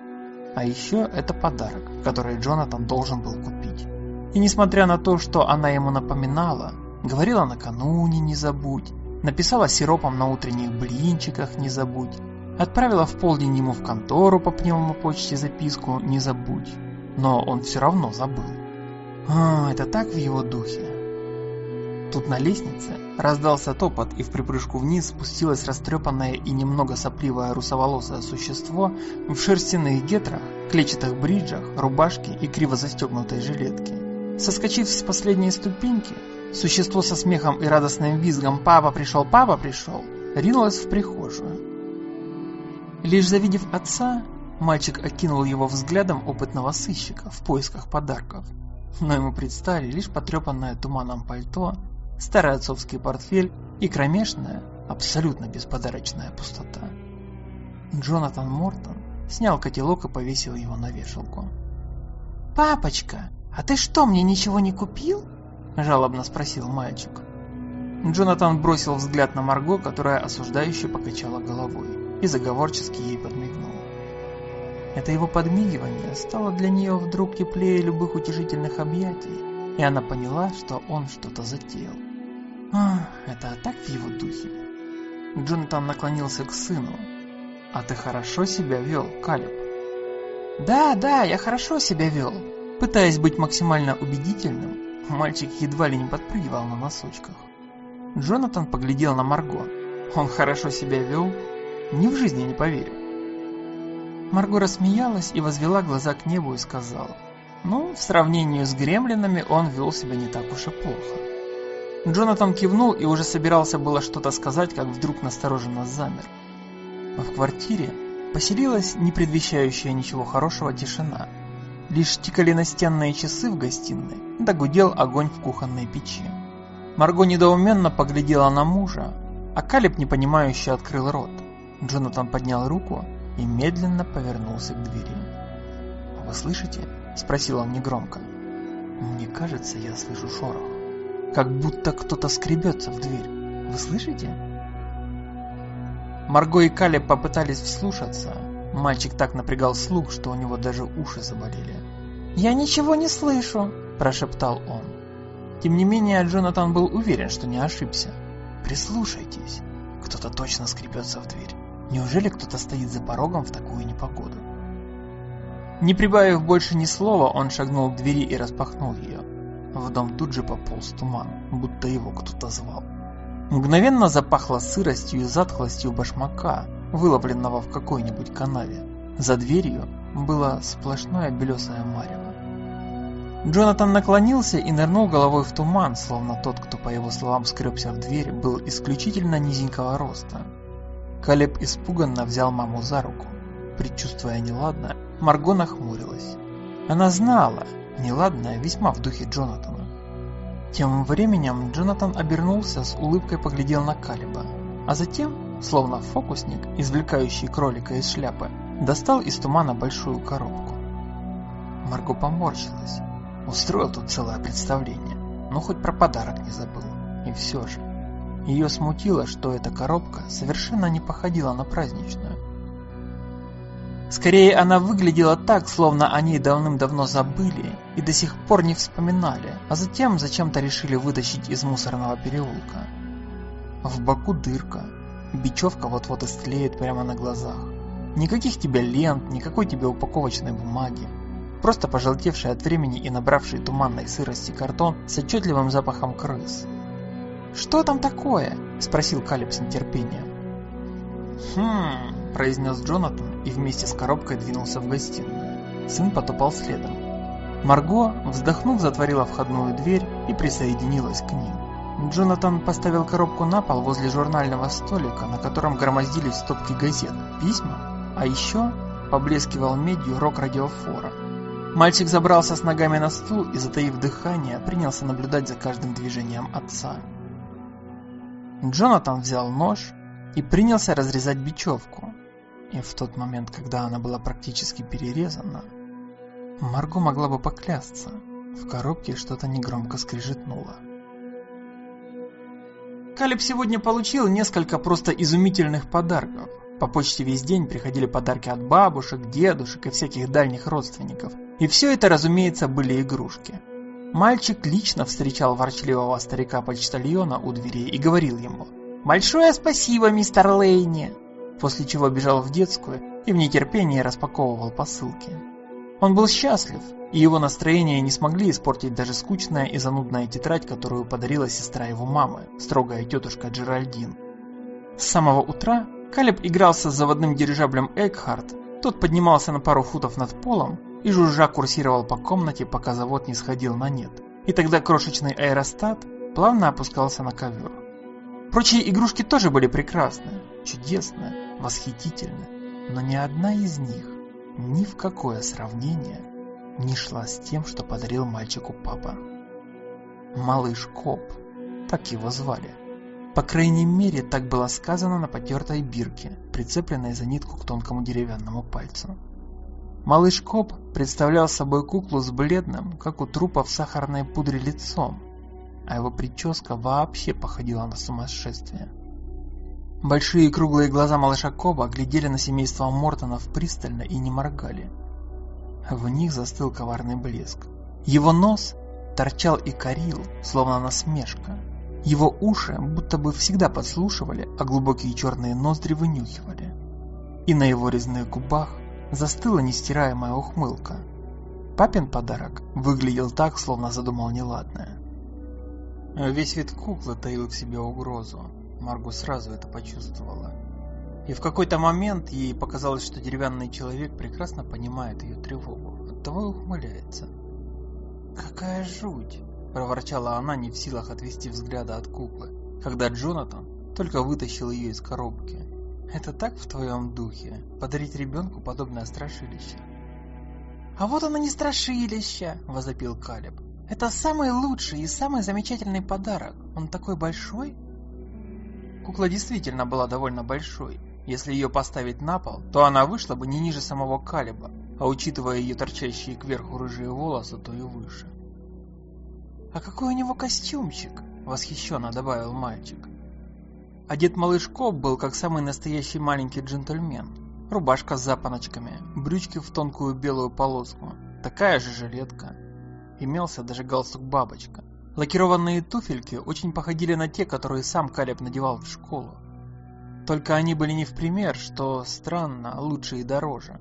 A: А еще это подарок, который Джонатан должен был купить. И несмотря на то, что она ему напоминала, говорила накануне «не забудь», написала сиропом на утренних блинчиках «не забудь», отправила в полдень ему в контору по пневмопочте записку «не забудь», но он все равно забыл. А, это так в его духе. Тут на лестнице раздался топот, и в припрыжку вниз спустилось растрепанное и немного сопливое русоволосое существо в шерстяных гетрах, клетчатых бриджах, рубашке и криво застегнутой жилетке. Соскочив с последней ступеньки, Существо со смехом и радостным визгом «Папа пришел! Папа пришел!» ринулось в прихожую. Лишь завидев отца, мальчик окинул его взглядом опытного сыщика в поисках подарков. Но ему предстали лишь потрепанное туманом пальто, старый отцовский портфель и кромешная, абсолютно бесподарочная пустота. Джонатан Мортон снял котелок и повесил его на вешалку. «Папочка, а ты что, мне ничего не купил?» – жалобно спросил мальчик. Джонатан бросил взгляд на Марго, которая осуждающе покачала головой, и заговорчески ей подмигнул. Это его подмигивание стало для нее вдруг теплее любых утешительных объятий, и она поняла, что он что-то затеял. А, это так в его духе. Джонатан наклонился к сыну. «А ты хорошо себя вел, Калеб?» «Да, да, я хорошо себя вел», пытаясь быть максимально убедительным, Мальчик едва ли не подпрыгивал на носочках. Джонатан поглядел на Марго. Он хорошо себя вел? Ни в жизни не поверю. Марго рассмеялась и возвела глаза к небу и сказала. Ну, в сравнении с гремлинами он вел себя не так уж и плохо. Джонатан кивнул и уже собирался было что-то сказать, как вдруг настороженно замер. В квартире поселилась не предвещающая ничего хорошего тишина. Лишь тикали настенные часы в гостиной, да гудел огонь в кухонной печи. Марго недоуменно поглядела на мужа, а Калиб непонимающе открыл рот. Джонатан поднял руку и медленно повернулся к двери. «Вы слышите?» – спросил он негромко. «Мне кажется, я слышу шорох. Как будто кто-то скребется в дверь. Вы слышите?» Марго и Калиб попытались вслушаться, Мальчик так напрягал слух, что у него даже уши заболели. «Я ничего не слышу», – прошептал он. Тем не менее, Джонатан был уверен, что не ошибся. «Прислушайтесь, кто-то точно скребется в дверь. Неужели кто-то стоит за порогом в такую непогоду?» Не прибавив больше ни слова, он шагнул к двери и распахнул ее. В дом тут же пополз туман, будто его кто-то звал. Мгновенно запахло сыростью и затхлостью башмака, выловленного в какой-нибудь канаве. За дверью было сплошное белесое марево. Джонатан наклонился и нырнул головой в туман, словно тот, кто, по его словам, скребся в дверь, был исключительно низенького роста. Калеб испуганно взял маму за руку. Предчувствуя неладное, Марго нахмурилась. Она знала, неладное весьма в духе Джонатана. Тем временем Джонатан обернулся, с улыбкой поглядел на Калеба, а затем словно фокусник, извлекающий кролика из шляпы, достал из тумана большую коробку. Марго поморщилась. Устроил тут целое представление, но хоть про подарок не забыл. И все же. Ее смутило, что эта коробка совершенно не походила на праздничную. Скорее, она выглядела так, словно они давным-давно забыли и до сих пор не вспоминали, а затем зачем-то решили вытащить из мусорного переулка. В боку дырка, бечевка вот-вот истлеет прямо на глазах. Никаких тебе лент, никакой тебе упаковочной бумаги. Просто пожелтевший от времени и набравший туманной сырости картон с отчетливым запахом крыс. «Что там такое?» – спросил Калиб с нетерпением. «Хм...» – произнес Джонатан и вместе с коробкой двинулся в гостиную. Сын потопал следом. Марго, вздохнув, затворила входную дверь и присоединилась к ним. Джонатан поставил коробку на пол возле журнального столика, на котором громоздились стопки газет, письма а еще поблескивал медью рог радиофора. Мальчик забрался с ногами на стул и, затаив дыхание, принялся наблюдать за каждым движением отца. Джонатан взял нож и принялся разрезать бечевку. И в тот момент, когда она была практически перерезана, Марго могла бы поклясться, в коробке что-то негромко скрежетнуло. Калиб сегодня получил несколько просто изумительных подарков – по почте весь день приходили подарки от бабушек, дедушек и всяких дальних родственников. И все это, разумеется, были игрушки. Мальчик лично встречал ворчливого старика-почтальона у дверей и говорил ему «Большое спасибо, мистер Лейни!» После чего бежал в детскую и в нетерпении распаковывал посылки. Он был счастлив, и его настроение не смогли испортить даже скучная и занудная тетрадь, которую подарила сестра его мамы, строгая тетушка Джеральдин. С самого утра Калеб игрался с заводным дирижаблем Экхарт. Тот поднимался на пару футов над полом и жужжа курсировал по комнате, пока завод не сходил на нет. И тогда крошечный аэростат плавно опускался на ковер. Прочие игрушки тоже были прекрасны, чудесны, восхитительны, но ни одна из них ни в какое сравнение не шла с тем, что подарил мальчику папа. Малыш Коп, так его звали. По крайней мере, так было сказано на потертой бирке, прицепленной за нитку к тонкому деревянному пальцу. Малыш Коп представлял собой куклу с бледным, как у трупа в сахарной пудре лицом, а его прическа вообще походила на сумасшествие. Большие круглые глаза малыша Коба глядели на семейство Мортонов пристально и не моргали. В них застыл коварный блеск. Его нос торчал и корил, словно насмешка. Его уши будто бы всегда подслушивали, а глубокие черные ноздри вынюхивали. И на его резных губах застыла нестираемая ухмылка. Папин подарок выглядел так, словно задумал неладное. Весь вид куклы таил в себе угрозу. Маргу сразу это почувствовала. И в какой-то момент ей показалось, что деревянный человек прекрасно понимает ее тревогу, оттого и ухмыляется. «Какая жуть!» проворчала она, не в силах отвести взгляда от куклы, когда Джонатан только вытащил ее из коробки. Это так в твоем духе, подарить ребенку подобное страшилище? А вот оно не страшилище, возопил Калеб. Это самый лучший и самый замечательный подарок. Он такой большой. Кукла действительно была довольно большой. Если ее поставить на пол, то она вышла бы не ниже самого Калиба, а учитывая ее торчащие кверху рыжие волосы, то и выше. «А какой у него костюмчик!» — восхищенно добавил мальчик. Одет малыш Коб был как самый настоящий маленький джентльмен. Рубашка с запоночками, брючки в тонкую белую полоску, такая же жилетка. Имелся даже галстук-бабочка. Лакированные туфельки очень походили на те, которые сам Калеб надевал в школу. Только они были не в пример, что странно, лучше и дороже.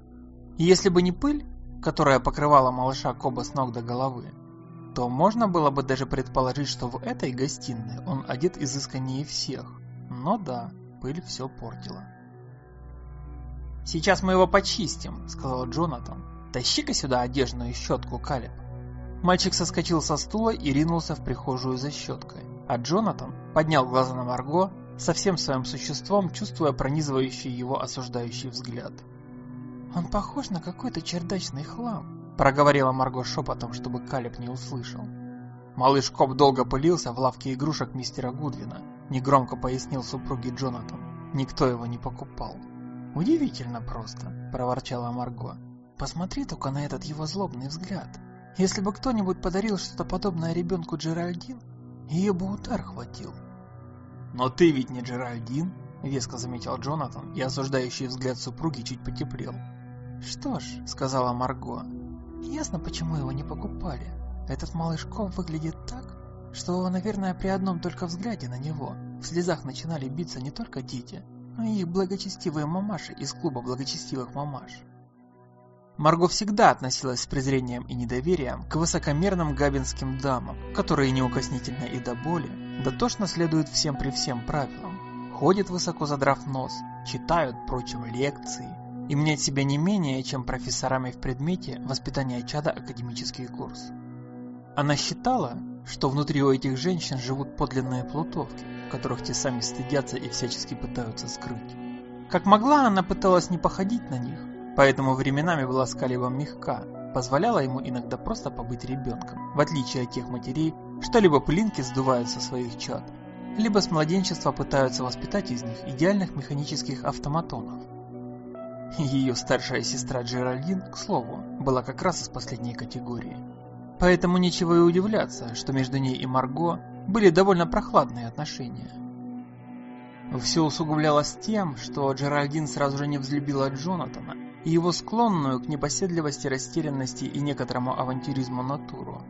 A: И если бы не пыль, которая покрывала малыша Коба с ног до головы, то можно было бы даже предположить, что в этой гостиной он одет изысканнее всех. Но да, пыль все портила. «Сейчас мы его почистим», — сказал Джонатан. «Тащи-ка сюда одежную щетку, Калеб». Мальчик соскочил со стула и ринулся в прихожую за щеткой. А Джонатан поднял глаза на Марго, со всем своим существом чувствуя пронизывающий его осуждающий взгляд. «Он похож на какой-то чердачный хлам», Проговорила Марго шепотом, чтобы Калеб не услышал. Малыш Коп долго пылился в лавке игрушек мистера Гудвина. Негромко пояснил супруге Джонатан. Никто его не покупал. «Удивительно просто», – проворчала Марго. «Посмотри только на этот его злобный взгляд. Если бы кто-нибудь подарил что-то подобное ребенку Джеральдин, ее бы удар хватил». «Но ты ведь не Джеральдин», – веско заметил Джонатан, и осуждающий взгляд супруги чуть потеплел. «Что ж», – сказала Марго, – «ясно, почему его не покупали. Этот малыш Ков выглядит так, что, наверное, при одном только взгляде на него в слезах начинали биться не только дети, но и их благочестивые мамаши из клуба благочестивых мамаш. Марго всегда относилась с презрением и недоверием к высокомерным габинским дамам, которые неукоснительно и до боли дотошно следуют всем при всем правилам, ходят высоко задрав нос, читают, прочим, лекции и мнят себя не менее, чем профессорами в предмете воспитания чада академический курс. Она считала, что внутри у этих женщин живут подлинные плутовки, которых те сами стыдятся и всячески пытаются скрыть. Как могла, она пыталась не походить на них, поэтому временами была с Калибом мягка, позволяла ему иногда просто побыть ребенком, в отличие от тех матерей, что либо пылинки сдувают со своих чад, либо с младенчества пытаются воспитать из них идеальных механических автоматонов. Ее старшая сестра Джеральдин, к слову, была как раз из последней категории. Поэтому нечего и удивляться, что между ней и Марго были довольно прохладные отношения. Все усугублялось тем, что Джеральдин сразу же не взлюбила Джонатана и его склонную к непоседливости, растерянности и некоторому авантюризму натуру.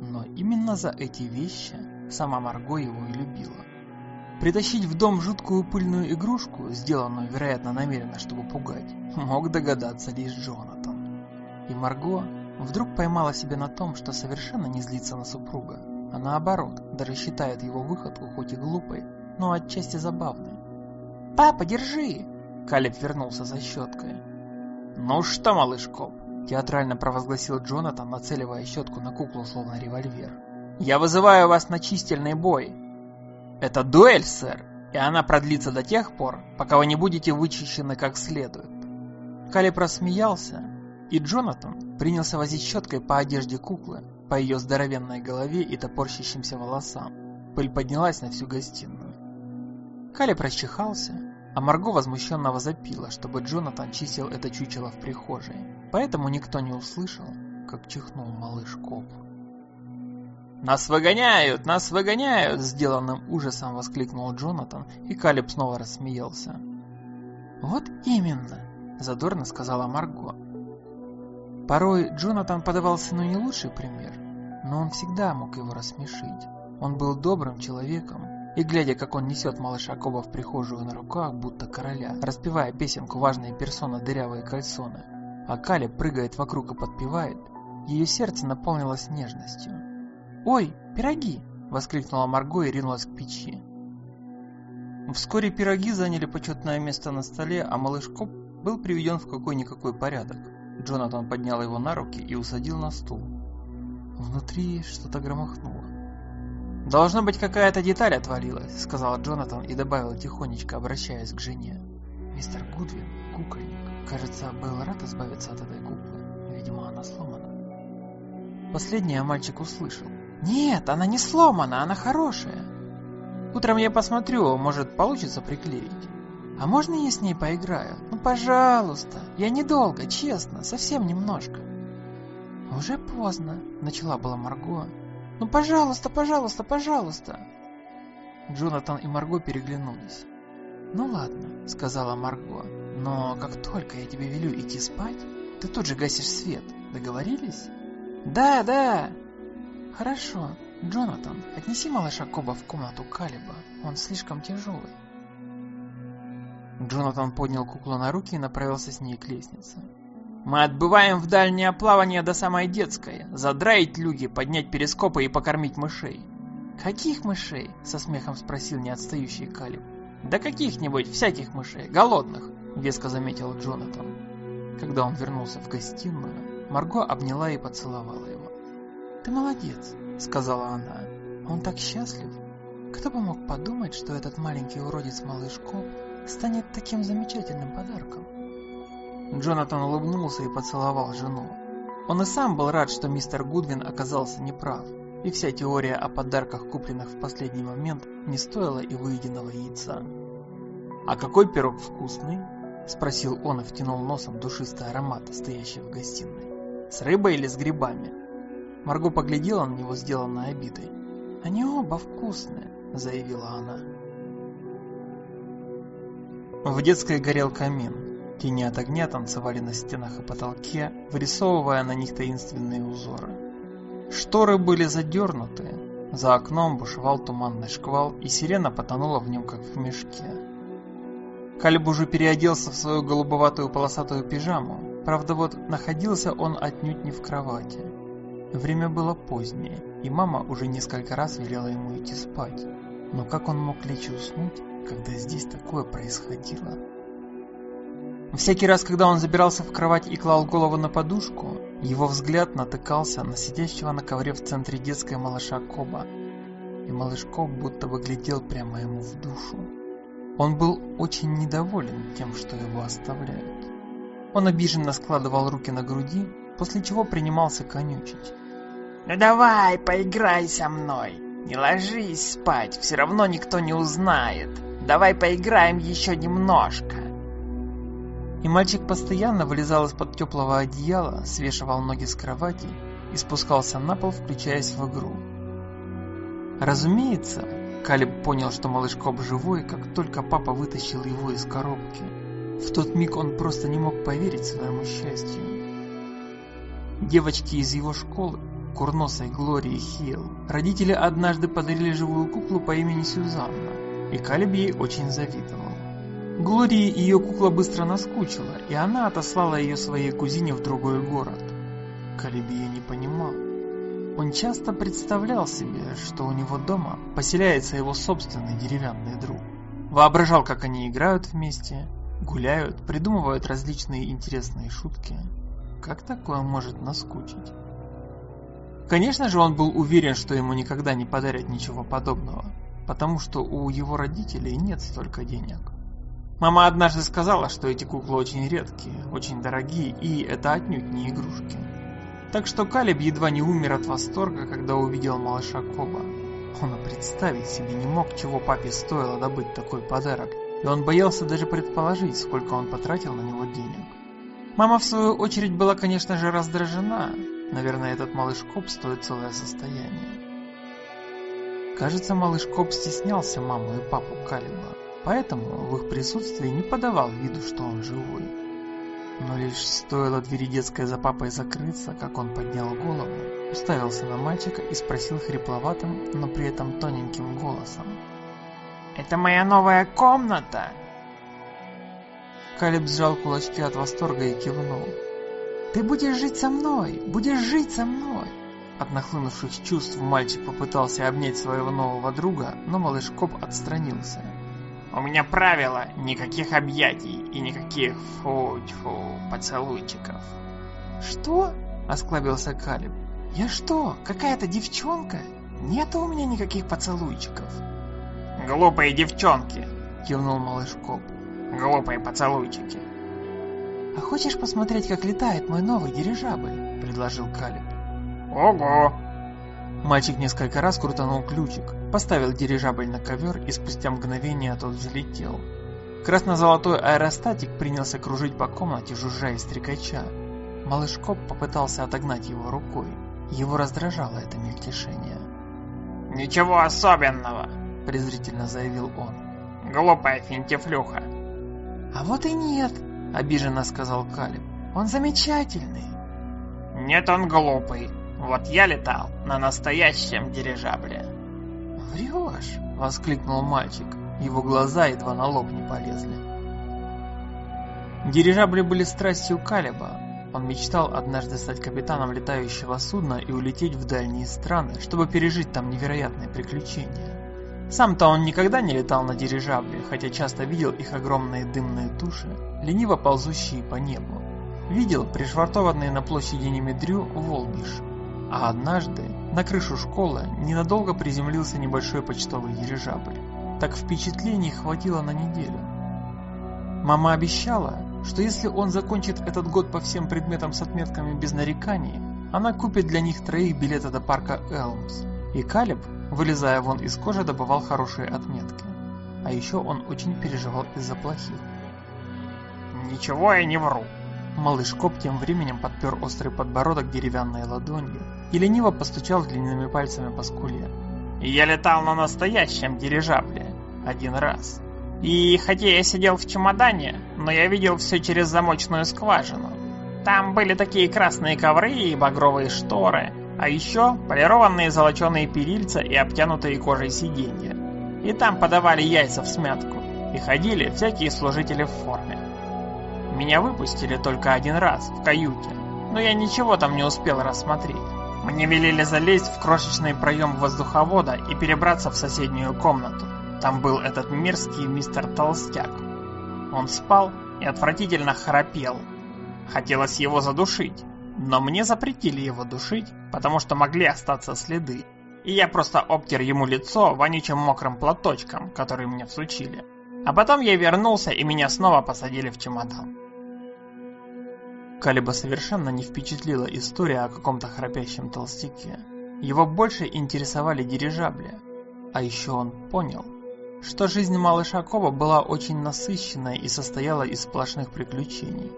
A: Но именно за эти вещи сама Марго его и любила. Притащить в дом жуткую пыльную игрушку, сделанную, вероятно, намеренно, чтобы пугать, мог догадаться лишь Джонатан. И Марго Вдруг поймала себя на том, что совершенно не злится на супруга, а наоборот, даже считает его выходку хоть и глупой, но отчасти забавной. «Папа, держи!» Калеб вернулся за щеткой. «Ну что, малыш Коп?» Театрально провозгласил Джонатан, нацеливая щетку на куклу, словно револьвер. «Я вызываю вас на чистильный бой!» «Это дуэль, сэр, и она продлится до тех пор, пока вы не будете вычищены как следует». Калеб рассмеялся, и Джонатан принялся возить щеткой по одежде куклы, по ее здоровенной голове и топорщащимся волосам. Пыль поднялась на всю гостиную. Кали прощехался, а Марго возмущенно возопила, чтобы Джонатан чистил это чучело в прихожей. Поэтому никто не услышал, как чихнул малыш Коп. «Нас выгоняют! Нас выгоняют!» Сделанным ужасом воскликнул Джонатан, и Калиб снова рассмеялся. «Вот именно!» – задорно сказала Марго. Порой Джонатан подавал сыну не лучший пример, но он всегда мог его рассмешить. Он был добрым человеком, и глядя, как он несет малыша Коба в прихожую на руках, будто короля, распевая песенку «Важные персоны, дырявые кальсоны», а Каля прыгает вокруг и подпевает, ее сердце наполнилось нежностью. «Ой, пироги!» – воскликнула Марго и ринулась к печи. Вскоре пироги заняли почетное место на столе, а малыш Коб был приведен в какой-никакой порядок. Джонатан поднял его на руки и усадил на стул. Внутри что-то громыхнуло. «Должно быть, какая-то деталь отвалилась», — сказал Джонатан и добавил тихонечко, обращаясь к жене. «Мистер Гудвин, кукольник, кажется, был рад избавиться от этой куклы. Видимо, она сломана». Последнее мальчик услышал. «Нет, она не сломана, она хорошая. Утром я посмотрю, может, получится приклеить». А можно я с ней поиграю? Ну, пожалуйста. Я недолго, честно, совсем немножко. Уже поздно, начала была Марго. Ну, пожалуйста, пожалуйста, пожалуйста. Джонатан и Марго переглянулись. Ну ладно, сказала Марго. Но как только я тебе велю идти спать, ты тут же гасишь свет. Договорились? Да, да. Хорошо. Джонатан, отнеси малыша Коба в комнату Калиба. Он слишком тяжелый. Джонатан поднял куклу на руки и направился с ней к лестнице. «Мы отбываем в дальнее плавание до самой детской. Задраить люги, поднять перископы и покормить мышей». «Каких мышей?» — со смехом спросил неотстающий Калиб. «Да каких-нибудь всяких мышей, голодных», — веско заметил Джонатан. Когда он вернулся в гостиную, Марго обняла и поцеловала его. «Ты молодец», — сказала она. «Он так счастлив. Кто бы мог подумать, что этот маленький уродец малышков станет таким замечательным подарком. Джонатан улыбнулся и поцеловал жену. Он и сам был рад, что мистер Гудвин оказался неправ, и вся теория о подарках, купленных в последний момент, не стоила и выеденного яйца. «А какой пирог вкусный?» – Спросил он и втянул носом душистый аромат, стоящий в гостиной. С рыбой или с грибами? Марго поглядела на него, сделанной обидой. «Они оба вкусные», — заявила она. В детской горел камин. Тени от огня танцевали на стенах и потолке, вырисовывая на них таинственные узоры. Шторы были задернуты, за окном бушевал туманный шквал, и сирена потонула в нем, как в мешке. Калиб уже переоделся в свою голубоватую полосатую пижаму, правда вот находился он отнюдь не в кровати. Время было позднее, и мама уже несколько раз велела ему идти спать. Но как он мог лечь и уснуть, когда здесь такое происходило? Всякий раз, когда он забирался в кровать и клал голову на подушку, его взгляд натыкался на сидящего на ковре в центре детской малыша Коба. И малыш Коб будто бы глядел прямо ему в душу. Он был очень недоволен тем, что его оставляют. Он обиженно складывал руки на груди, после чего принимался конючить.
C: «Ну давай, поиграй со мной. Не ложись спать, все равно никто не узнает. Давай поиграем еще немножко».
A: И мальчик постоянно вылезал из-под теплого одеяла, свешивал ноги с кровати и спускался на пол, включаясь в игру. Разумеется, Калиб понял, что малыш Коб живой, как только папа вытащил его из коробки. В тот миг он просто не мог поверить своему счастью. Девочки из его школы, курносой Глории Хилл, родители однажды подарили живую куклу по имени Сюзанна, и Калиб ей очень завидовал. Глории ее кукла быстро наскучила, и она отослала ее своей кузине в другой город. Калиб не понимал. Он часто представлял себе, что у него дома поселяется его собственный деревянный друг. Воображал, как они играют вместе, гуляют, придумывают различные интересные шутки. Как такое может наскучить? Конечно же, он был уверен, что ему никогда не подарят ничего подобного, потому что у его родителей нет столько денег. Мама однажды сказала, что эти куклы очень редкие, очень дорогие, и это отнюдь не игрушки. Так что Калиб едва не умер от восторга, когда увидел малыша Коба. Он и представить себе не мог, чего папе стоило добыть такой подарок, и он боялся даже предположить, сколько он потратил на него денег. Мама, в свою очередь, была, конечно же, раздражена. Наверное, этот малыш Коб стоит целое состояние. Кажется, малыш Коб стеснялся маму и папу Калиба. Поэтому в их присутствии не подавал виду, что он живой. Но лишь стоило двери детской за папой закрыться, как он поднял голову, уставился на мальчика и спросил хрипловатым, но при этом тоненьким голосом.
C: «Это моя новая комната?»
A: Калиб сжал кулачки от восторга и кивнул. «Ты будешь жить со мной! Будешь жить со мной!» От нахлынувших чувств мальчик попытался обнять своего нового друга, но малыш Коп отстранился.
C: У меня правило никаких объятий и никаких фу-фу поцелуйчиков.
A: Что? Осклабился Калиб. Я что, какая-то девчонка? Нет у меня никаких поцелуйчиков.
C: Глупые девчонки,
A: кивнул малыш Коп.
C: Глупые поцелуйчики.
A: А хочешь посмотреть, как летает мой новый дирижабль? предложил Калиб.
C: Ого!
A: Мальчик несколько раз крутанул ключик, поставил дирижабль на ковер и спустя мгновение тот взлетел. Красно-золотой аэростатик принялся кружить по комнате, жужжа и стрекача. Малыш Коп попытался отогнать его рукой. Его раздражало это мельтешение.
C: «Ничего особенного!»
A: – презрительно заявил он.
C: «Глупая финтифлюха!»
A: «А вот и нет!» – обиженно сказал Калиб. «Он замечательный!»
C: «Нет, он глупый!» Вот я летал на настоящем дирижабле.
A: «Врешь!» — воскликнул мальчик. Его глаза едва на лоб не полезли. Дирижабли были страстью Калиба. Он мечтал однажды стать капитаном летающего судна и улететь в дальние страны, чтобы пережить там невероятные приключения. Сам-то он никогда не летал на дирижабле, хотя часто видел их огромные дымные туши, лениво ползущие по небу. Видел пришвартованные на площади Немедрю Волгиш, а однажды на крышу школы ненадолго приземлился небольшой почтовый дирижабль. Так впечатлений хватило на неделю. Мама обещала, что если он закончит этот год по всем предметам с отметками без нареканий, она купит для них троих билеты до парка Элмс. И Калиб, вылезая вон из кожи, добывал хорошие отметки. А еще он очень переживал из-за плохих.
C: ничего я не вру.
A: Малыш Коп тем временем подпер острый подбородок деревянной ладонью и лениво постучал длинными пальцами по скуле.
C: Я летал на настоящем дирижабле. Один раз. И хотя я сидел в чемодане, но я видел все через замочную скважину. Там были такие красные ковры и багровые шторы, а еще полированные золоченые перильца и обтянутые кожей сиденья. И там подавали яйца в смятку, и ходили всякие служители в форме. Меня выпустили только один раз, в каюте, но я ничего там не успел рассмотреть. Мне велели залезть в крошечный проем воздуховода и перебраться в соседнюю комнату. Там был этот мерзкий мистер Толстяк. Он спал и отвратительно храпел. Хотелось его задушить, но мне запретили его душить, потому что могли остаться следы. И я просто обтер ему лицо вонючим мокрым платочком, который мне всучили. А потом я вернулся, и меня снова посадили в чемодан.
A: Калиба совершенно не впечатлила история о каком-то храпящем толстяке. Его больше интересовали дирижабли. А еще он понял, что жизнь малыша Коба была очень насыщенная и состояла из сплошных приключений.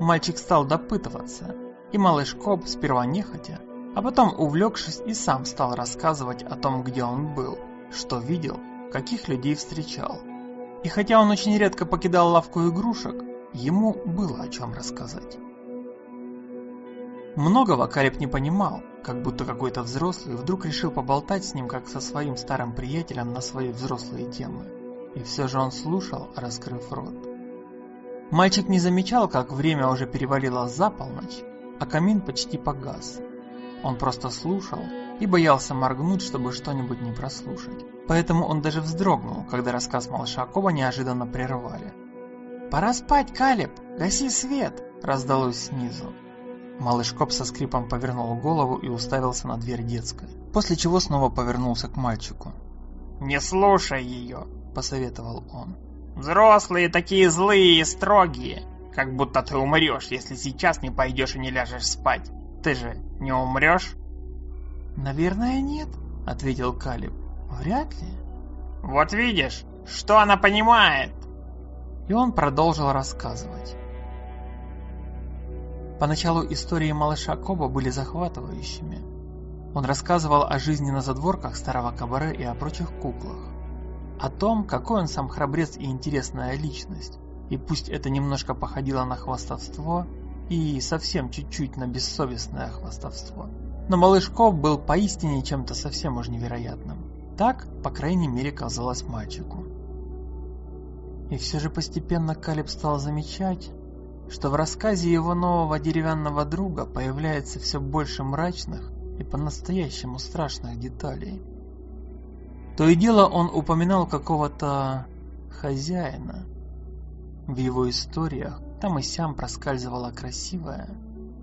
A: Мальчик стал допытываться, и малыш Коб сперва нехотя, а потом увлекшись и сам стал рассказывать о том, где он был, что видел, каких людей встречал. И хотя он очень редко покидал лавку игрушек, Ему было о чем рассказать. Многого Калеб не понимал, как будто какой-то взрослый вдруг решил поболтать с ним, как со своим старым приятелем на свои взрослые темы. И все же он слушал, раскрыв рот. Мальчик не замечал, как время уже перевалило за полночь, а камин почти погас. Он просто слушал и боялся моргнуть, чтобы что-нибудь не прослушать. Поэтому он даже вздрогнул, когда рассказ малыша неожиданно прервали.
C: «Пора спать, Калеб! Гаси свет!» – раздалось снизу.
A: Малыш Коп со скрипом повернул голову и уставился на дверь детской, после чего снова повернулся к мальчику.
C: «Не слушай ее!»
A: – посоветовал он.
C: «Взрослые такие злые и строгие, как будто ты умрешь, если сейчас не пойдешь и не ляжешь спать. Ты же не умрешь?»
A: «Наверное, нет», — ответил Калиб. «Вряд ли».
C: «Вот видишь, что она понимает?»
A: И он продолжил рассказывать. Поначалу истории малыша Коба были захватывающими. Он рассказывал о жизни на задворках старого кабаре и о прочих куклах. О том, какой он сам храбрец и интересная личность. И пусть это немножко походило на хвастовство, и совсем чуть-чуть на бессовестное хвастовство. Но малыш Коб был поистине чем-то совсем уж невероятным. Так, по крайней мере, казалось мальчику. И все же постепенно Калиб стал замечать, что в рассказе его нового деревянного друга появляется все больше мрачных и по-настоящему страшных деталей. То и дело он упоминал какого-то хозяина. В его историях там и сям проскальзывала красивая,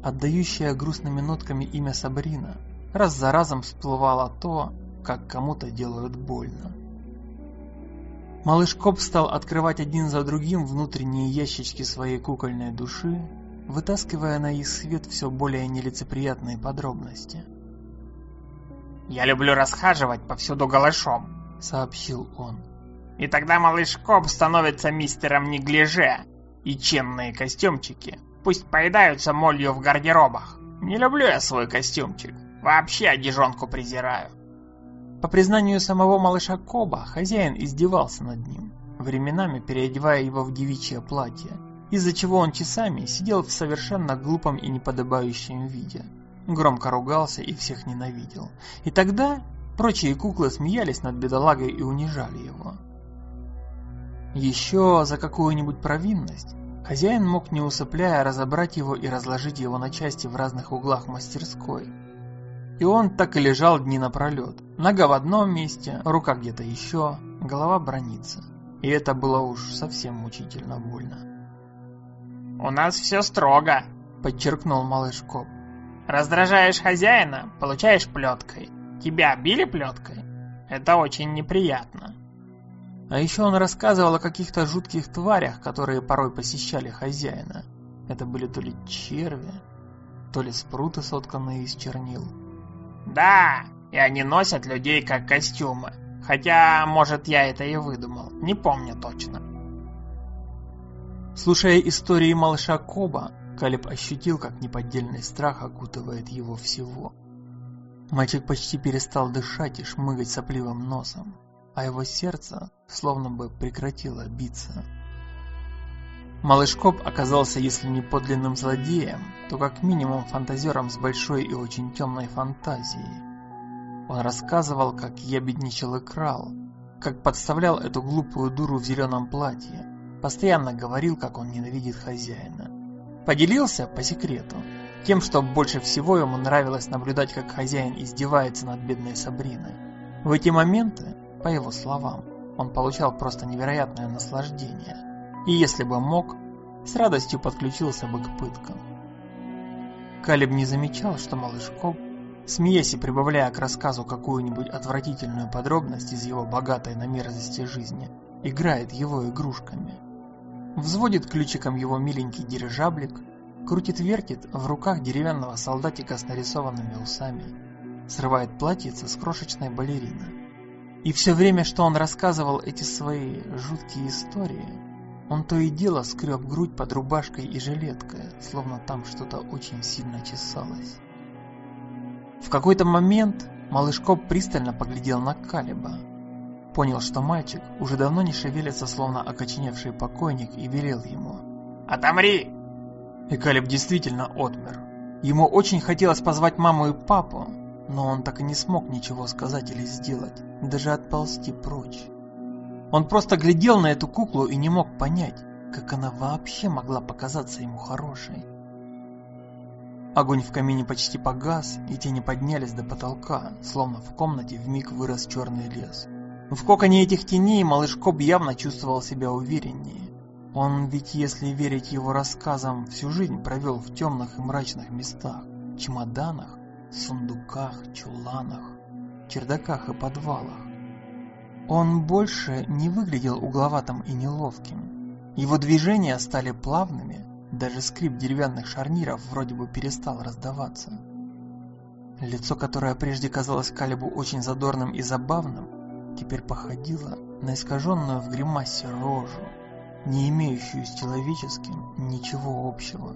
A: отдающая грустными нотками имя Сабрина. Раз за разом всплывало то, как кому-то делают больно. Малыш Коп стал открывать один за другим внутренние ящички своей кукольной души, вытаскивая на их свет все более нелицеприятные подробности.
C: «Я люблю расхаживать повсюду голышом», —
A: сообщил он.
C: «И тогда малыш Коп становится мистером неглиже, и ченные костюмчики пусть поедаются молью в гардеробах. Не люблю я свой костюмчик, вообще одежонку презираю».
A: По признанию самого малыша Коба, хозяин издевался над ним, временами переодевая его в девичье платье, из-за чего он часами сидел в совершенно глупом и неподобающем виде. Громко ругался и всех ненавидел. И тогда прочие куклы смеялись над бедолагой и унижали его. Еще за какую-нибудь провинность хозяин мог не усыпляя разобрать его и разложить его на части в разных углах мастерской – и он так и лежал дни напролет. Нога в одном месте, рука где-то еще, голова бронится. И это было уж совсем мучительно больно.
C: «У нас все строго», — подчеркнул малыш Коп. «Раздражаешь хозяина, получаешь плеткой. Тебя били плеткой? Это очень неприятно».
A: А еще он рассказывал о каких-то жутких тварях, которые порой посещали хозяина. Это были то ли черви, то ли спруты, сотканные из чернил.
C: Да, и они носят людей как костюмы. Хотя, может, я это и выдумал. Не помню точно.
A: Слушая истории малыша Коба, Калиб ощутил, как неподдельный страх окутывает его всего. Мальчик почти перестал дышать и шмыгать сопливым носом, а его сердце словно бы прекратило биться. Малыш Коб оказался, если не подлинным злодеем, то как минимум фантазером с большой и очень темной фантазией. Он рассказывал, как ябедничал и крал, как подставлял эту глупую дуру в зеленом платье, постоянно говорил, как он ненавидит хозяина. Поделился, по секрету, тем, что больше всего ему нравилось наблюдать, как хозяин издевается над бедной Сабриной. В эти моменты, по его словам, он получал просто невероятное наслаждение – и если бы мог, с радостью подключился бы к пыткам. Калиб не замечал, что малыш Коб, смеясь и прибавляя к рассказу какую-нибудь отвратительную подробность из его богатой на мерзости жизни, играет его игрушками. Взводит ключиком его миленький дирижаблик, крутит-вертит в руках деревянного солдатика с нарисованными усами, срывает платьице с крошечной балерины. И все время, что он рассказывал эти свои жуткие истории, он то и дело скреб грудь под рубашкой и жилеткой, словно там что-то очень сильно чесалось. В какой-то момент малыш Коп пристально поглядел на Калиба. Понял, что мальчик уже давно не шевелится, словно окоченевший покойник, и велел ему
C: «Отомри!».
A: И Калиб действительно отмер. Ему очень хотелось позвать маму и папу, но он так и не смог ничего сказать или сделать, даже отползти прочь. Он просто глядел на эту куклу и не мог понять, как она вообще могла показаться ему хорошей. Огонь в камине почти погас, и тени поднялись до потолка, словно в комнате вмиг вырос черный лес. В коконе этих теней малыш Коб явно чувствовал себя увереннее. Он ведь, если верить его рассказам, всю жизнь провел в темных и мрачных местах, чемоданах, сундуках, чуланах, чердаках и подвалах. Он больше не выглядел угловатым и неловким. Его движения стали плавными, даже скрип деревянных шарниров вроде бы перестал раздаваться. Лицо, которое прежде казалось Калибу очень задорным и забавным, теперь походило на искаженную в гримасе рожу, не имеющую с человеческим ничего общего.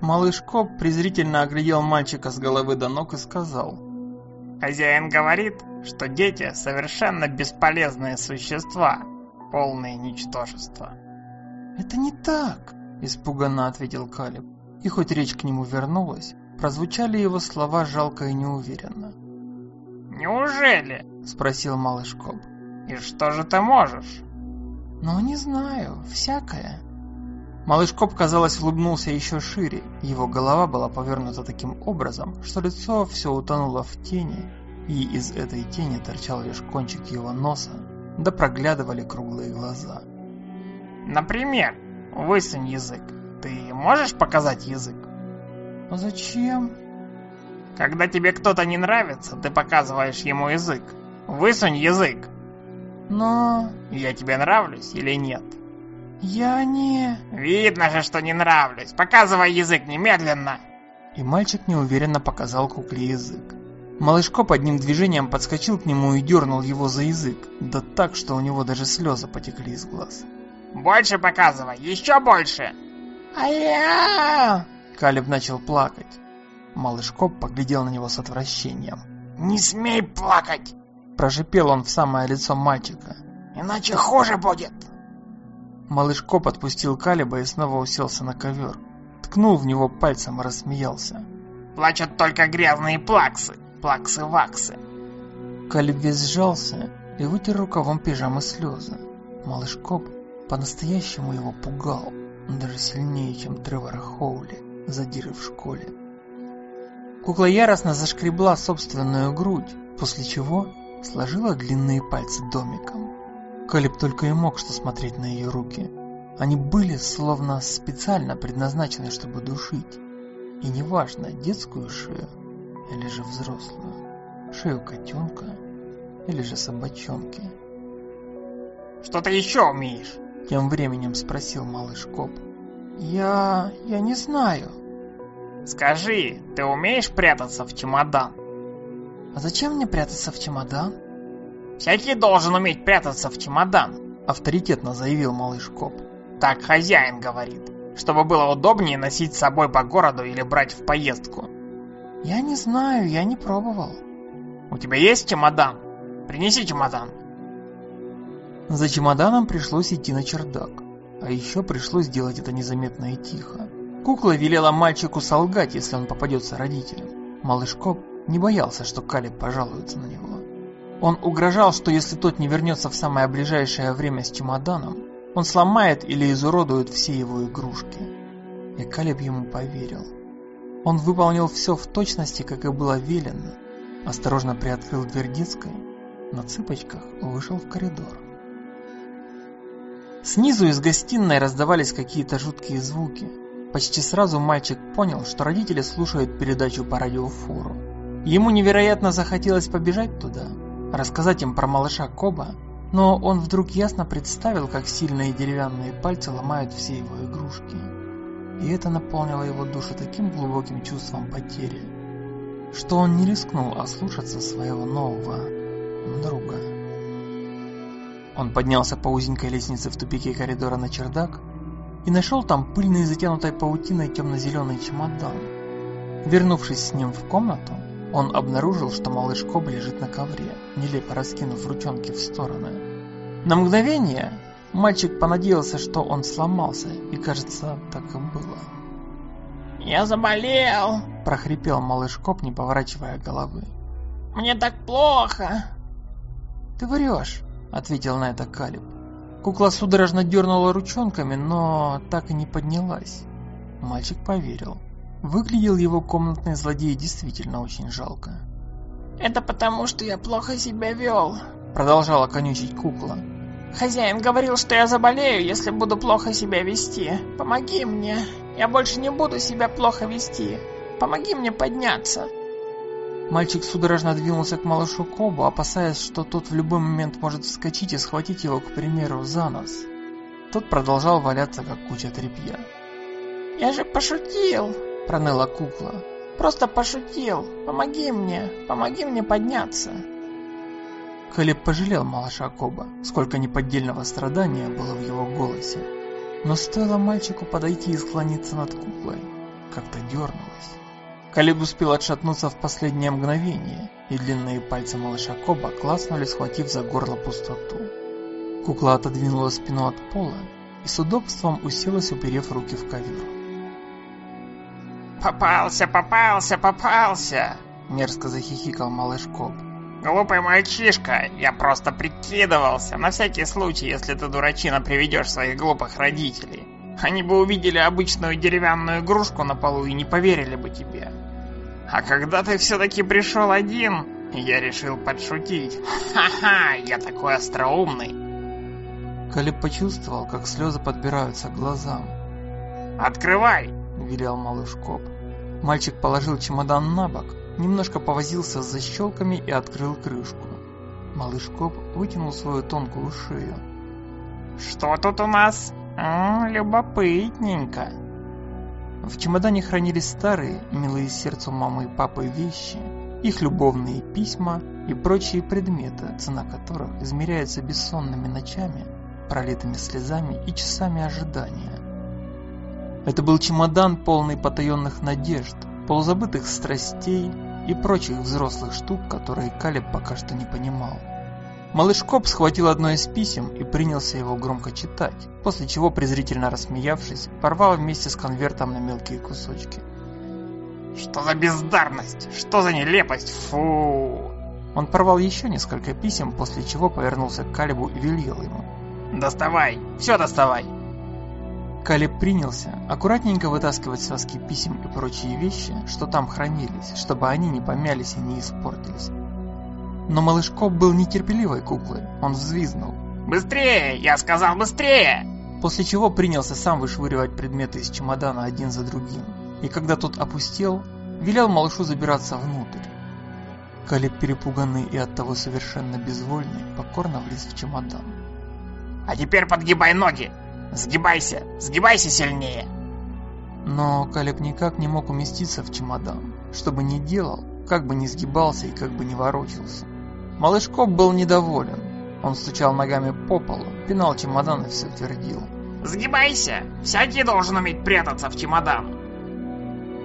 A: Малыш Коп презрительно оглядел мальчика с головы до ног и сказал.
C: «Хозяин говорит, что дети совершенно бесполезные существа, полные ничтожества.
A: «Это не так», – испуганно ответил Калиб. И хоть речь к нему вернулась, прозвучали его слова жалко и неуверенно.
C: «Неужели?» – спросил малыш Коб. «И что же ты можешь?»
A: «Ну, не знаю, всякое». Малыш Коб, казалось, улыбнулся еще шире. Его голова была повернута таким образом, что лицо все утонуло в тени, и из этой тени торчал лишь кончик его носа, да проглядывали круглые глаза.
C: Например, высунь язык. Ты можешь показать язык?
A: А зачем?
C: Когда тебе кто-то не нравится, ты показываешь ему язык. Высунь язык.
A: Но...
C: Я тебе нравлюсь или нет?
A: Я не...
C: Видно же, что не нравлюсь. Показывай язык немедленно.
A: И мальчик неуверенно показал кукле язык. Малышко под одним движением подскочил к нему и дернул его за язык, да так, что у него даже слезы потекли из глаз.
C: «Больше показывай, еще больше!»
A: «А-я!» Калиб начал плакать. Малышко поглядел на него с отвращением.
C: «Не смей плакать!»
A: Прошипел он в самое лицо мальчика.
C: «Иначе хуже будет!»
A: Малышко подпустил Калиба и снова уселся на ковер. Ткнул в него пальцем и рассмеялся.
C: «Плачут только грязные плаксы!» Плаксы-ваксы.
A: Калиб весь сжался и вытер рукавом пижамы слезы. Малыш Коб по-настоящему его пугал, даже сильнее, чем Тревора Хоули, задиры в школе. Кукла яростно зашкребла собственную грудь, после чего сложила длинные пальцы домиком. Калиб только и мог что смотреть на ее руки. Они были словно специально предназначены, чтобы душить. И неважно, детскую шею или же взрослую, шею котенка или же собачонки.
C: «Что ты еще умеешь?»
A: Тем временем спросил малыш Коп. «Я... я не знаю».
C: «Скажи, ты умеешь прятаться в чемодан?»
A: «А зачем мне прятаться в чемодан?»
C: «Всякий должен уметь прятаться в чемодан»,
A: авторитетно заявил малыш Коп.
C: Так хозяин говорит, чтобы было удобнее носить с собой по городу или брать в поездку.
A: Я не знаю, я не пробовал.
C: У тебя есть чемодан? Принеси чемодан.
A: За чемоданом пришлось идти на чердак. А еще пришлось делать это незаметно и тихо. Кукла велела мальчику солгать, если он попадется родителям. Малыш Коп не боялся, что Калиб пожалуется на него. Он угрожал, что если тот не вернется в самое ближайшее время с чемоданом, он сломает или изуродует все его игрушки. И Калиб ему поверил. Он выполнил все в точности, как и было велено. Осторожно приоткрыл дверь детской, на цыпочках вышел в коридор. Снизу из гостиной раздавались какие-то жуткие звуки. Почти сразу мальчик понял, что родители слушают передачу по радиофору. Ему невероятно захотелось побежать туда, рассказать им про малыша Коба, но он вдруг ясно представил, как сильные деревянные пальцы ломают все его игрушки. И это наполнило его душу таким глубоким чувством потери, что он не рискнул ослушаться своего нового друга. Он поднялся по узенькой лестнице в тупике коридора на чердак и нашел там пыльный затянутой паутиной темно-зеленый чемодан. Вернувшись с ним в комнату, он обнаружил, что малыш Коб лежит на ковре, нелепо раскинув ручонки в стороны. На мгновение мальчик понадеялся, что он сломался, и, кажется, так и было.
C: «Я заболел!»
A: – прохрипел малыш Коб, не поворачивая головы.
C: «Мне так плохо!»
A: «Ты врешь!» – ответил на это Калиб. Кукла судорожно дернула ручонками, но так и не поднялась. Мальчик поверил. Выглядел его комнатный злодей действительно очень жалко.
C: «Это потому, что я плохо себя вел», —
A: продолжала конючить кукла.
C: «Хозяин говорил, что я заболею, если буду плохо себя вести. Помоги мне. Я больше не буду себя плохо вести. Помоги мне подняться».
A: Мальчик судорожно двинулся к малышу Кобу, опасаясь, что тот в любой момент может вскочить и схватить его, к примеру, за нос. Тот продолжал валяться, как куча тряпья.
C: «Я же пошутил!»
A: проныла кукла.
C: «Просто пошутил. Помоги мне, помоги мне подняться».
A: Калеб пожалел малыша Коба, сколько неподдельного страдания было в его голосе. Но стоило мальчику подойти и склониться над куклой, как-то дернулась. Калиб успел отшатнуться в последнее мгновение, и длинные пальцы малыша Коба класнули, схватив за горло пустоту. Кукла отодвинула спину от пола и с удобством уселась, уперев руки в ковер.
C: «Попался, попался, попался!»
A: Мерзко захихикал малыш Коб.
C: «Глупый мальчишка, я просто прикидывался, на всякий случай, если ты, дурачина, приведешь своих глупых родителей. Они бы увидели обычную деревянную игрушку на полу и не поверили бы тебе. А когда ты все-таки пришел один, я решил подшутить. Ха-ха, я такой остроумный!»
A: Калиб почувствовал, как слезы подбираются к глазам.
C: «Открывай!»
A: – велел малыш Коп. Мальчик положил чемодан на бок, немножко повозился с защелками и открыл крышку. Малыш Коп вытянул свою тонкую шею.
C: «Что тут у нас? М -м, любопытненько!»
A: В чемодане хранились старые, милые сердцу мамы и папы вещи, их любовные письма и прочие предметы, цена которых измеряется бессонными ночами, пролитыми слезами и часами ожидания. Это был чемодан, полный потаенных надежд, полузабытых страстей и прочих взрослых штук, которые Калеб пока что не понимал. Малыш Коп схватил одно из писем и принялся его громко читать, после чего, презрительно рассмеявшись, порвал вместе с конвертом на мелкие кусочки.
C: «Что за бездарность? Что за нелепость? Фу!»
A: Он порвал еще несколько писем, после чего повернулся к Калибу и велел ему.
C: «Доставай! Все доставай!»
A: Калеб принялся аккуратненько вытаскивать связки писем и прочие вещи, что там хранились, чтобы они не помялись и не испортились. Но малыш Коп был нетерпеливой куклой, он взвизгнул.
C: «Быстрее! Я сказал быстрее!»
A: После чего принялся сам вышвыривать предметы из чемодана один за другим. И когда тот опустел, велел малышу забираться внутрь. Калеб, перепуганный и оттого совершенно безвольный, покорно влез в чемодан.
C: «А теперь подгибай ноги!» Сгибайся, сгибайся сильнее.
A: Но Калеб никак не мог уместиться в чемодан. Что бы ни делал, как бы ни сгибался и как бы ни ворочался. Малыш Коп был недоволен. Он стучал ногами по полу, пинал чемодан и все твердил.
C: Сгибайся! Всякий должен уметь прятаться в чемодан.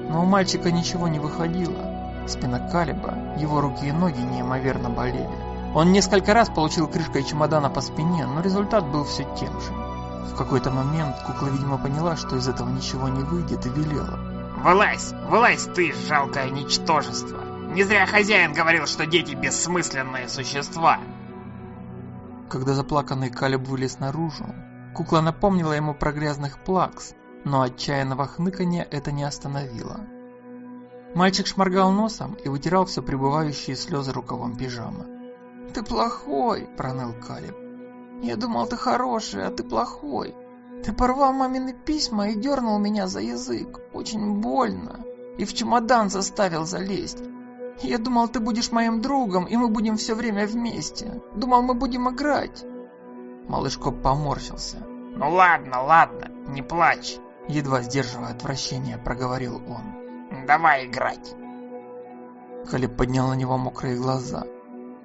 A: Но у мальчика ничего не выходило. Спина Калиба, его руки и ноги неимоверно болели. Он несколько раз получил крышкой чемодана по спине, но результат был все тем же. В какой-то момент кукла, видимо, поняла, что из этого ничего не выйдет и велела.
C: «Вылазь! Вылазь ты, жалкое ничтожество! Не зря хозяин говорил, что дети бессмысленные существа!»
A: Когда заплаканный Калиб вылез наружу, кукла напомнила ему про грязных плакс, но отчаянного хныканья это не остановило. Мальчик шморгал носом и вытирал все прибывающие слезы рукавом пижамы. «Ты плохой!» – проныл Калиб. «Я думал, ты хороший, а ты плохой. Ты порвал мамины письма и дернул меня за язык. Очень больно. И в чемодан заставил залезть. Я думал, ты будешь моим другом, и мы будем все время вместе. Думал, мы будем играть». Малыш Коп поморщился.
C: «Ну ладно, ладно, не плачь!»
A: Едва сдерживая отвращение, проговорил он.
C: Давай играть.
A: Калиб поднял на него мокрые глаза.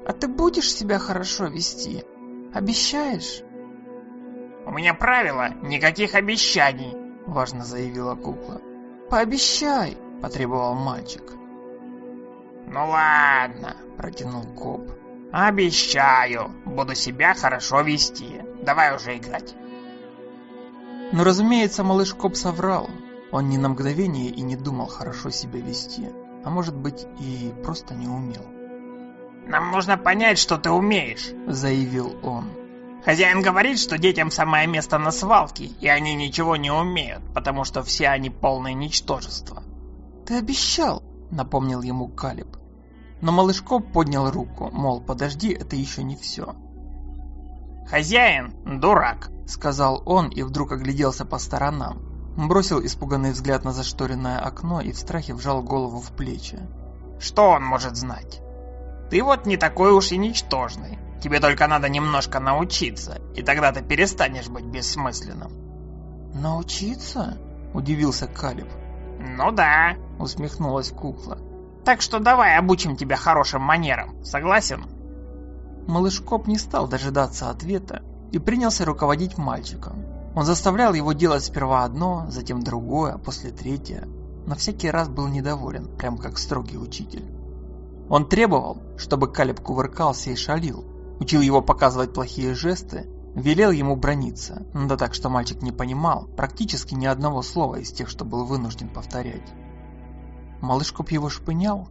A: А ты будешь себя хорошо вести? Обещаешь?
C: У меня правило никаких обещаний,
A: важно заявила кукла. Пообещай, потребовал мальчик.
C: Ну ладно, протянул коп. Обещаю, буду себя хорошо вести. Давай уже играть.
A: Но, разумеется, малыш Коп соврал. Он ни на мгновение и не думал хорошо себя вести, а может быть и просто не умел.
C: «Нам нужно понять, что ты умеешь», —
A: заявил он.
C: «Хозяин говорит, что детям самое место на свалке, и они ничего не умеют, потому что все они полное ничтожество».
A: «Ты обещал», — напомнил ему Калиб. Но малышко поднял руку, мол, подожди, это еще не все.
C: «Хозяин — дурак», —
A: сказал он и вдруг огляделся по сторонам. Бросил испуганный взгляд на зашторенное окно и в страхе вжал голову в плечи.
C: Что он может знать? Ты вот не такой уж и ничтожный. Тебе только надо немножко научиться, и тогда ты перестанешь быть бессмысленным.
A: Научиться? Удивился Калиб.
C: Ну да, усмехнулась кукла. Так что давай обучим тебя хорошим манерам, согласен?
A: Малыш Коп не стал дожидаться ответа и принялся руководить мальчиком. Он заставлял его делать сперва одно, затем другое, а после третье. Но всякий раз был недоволен, прям как строгий учитель. Он требовал, чтобы Калеб кувыркался и шалил, учил его показывать плохие жесты, велел ему брониться, да так, что мальчик не понимал практически ни одного слова из тех, что был вынужден повторять. Малыш Коп его шпынял,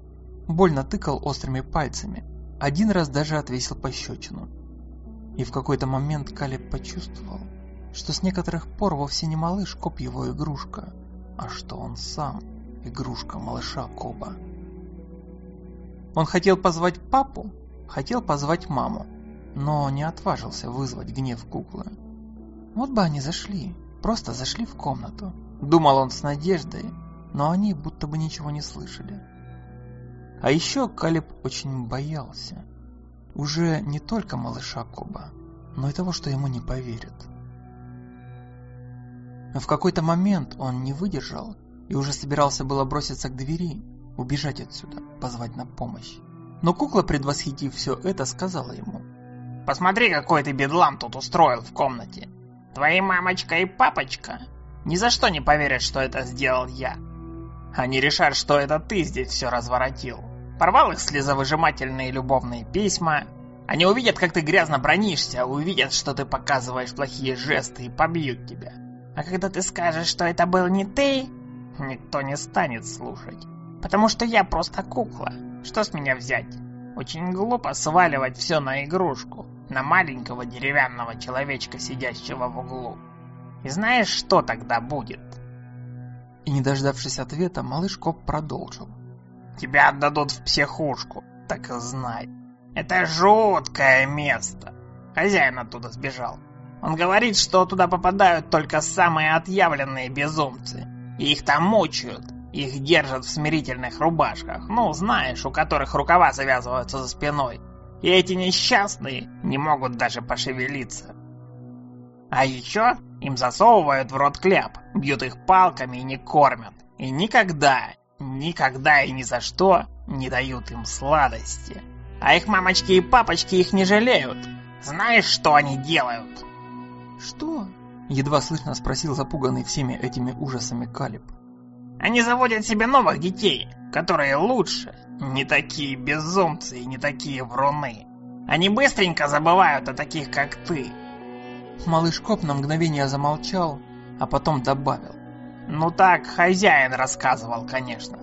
A: больно тыкал острыми пальцами, один раз даже отвесил пощечину. И в какой-то момент Калеб почувствовал, что с некоторых пор вовсе не малыш Коп его игрушка, а что он сам игрушка малыша Коба. Он хотел позвать папу, хотел позвать маму, но не отважился вызвать гнев куклы. Вот бы они зашли, просто зашли в комнату. Думал он с надеждой, но они будто бы ничего не слышали. А еще Калиб очень боялся. Уже не только малыша Коба, но и того, что ему не поверят. В какой-то момент он не выдержал и уже собирался было броситься к двери, убежать отсюда, позвать на помощь. Но кукла, предвосхитив все это, сказала ему.
C: «Посмотри, какой ты бедлам тут устроил в комнате. Твои мамочка и папочка ни за что не поверят, что это сделал я. Они решат, что это ты здесь все разворотил. Порвал их слезовыжимательные любовные письма. Они увидят, как ты грязно бронишься, увидят, что ты показываешь плохие жесты и побьют тебя. А когда ты скажешь, что это был не ты, никто не станет слушать. Потому что я просто кукла. Что с меня взять? Очень глупо сваливать все на игрушку, на маленького деревянного человечка, сидящего в углу. И знаешь, что тогда будет?
A: И не дождавшись ответа, малыш Коп продолжил.
C: Тебя отдадут в психушку, так и знай. Это жуткое место. Хозяин оттуда сбежал. Он говорит, что туда попадают только самые отъявленные безумцы. И их там мучают. Их держат в смирительных рубашках. Ну, знаешь, у которых рукава завязываются за спиной. И эти несчастные не могут даже пошевелиться. А еще им засовывают в рот кляп, бьют их палками и не кормят. И никогда, никогда и ни за что не дают им сладости. А их мамочки и папочки их не жалеют. Знаешь, что они делают?
A: «Что?» Едва слышно спросил запуганный всеми этими ужасами Калиб.
C: Они заводят себе новых детей, которые лучше, не такие безумцы и не такие вруны. Они быстренько забывают о таких, как ты.
A: Малыш Коп на мгновение замолчал, а потом добавил.
C: Ну так хозяин рассказывал, конечно.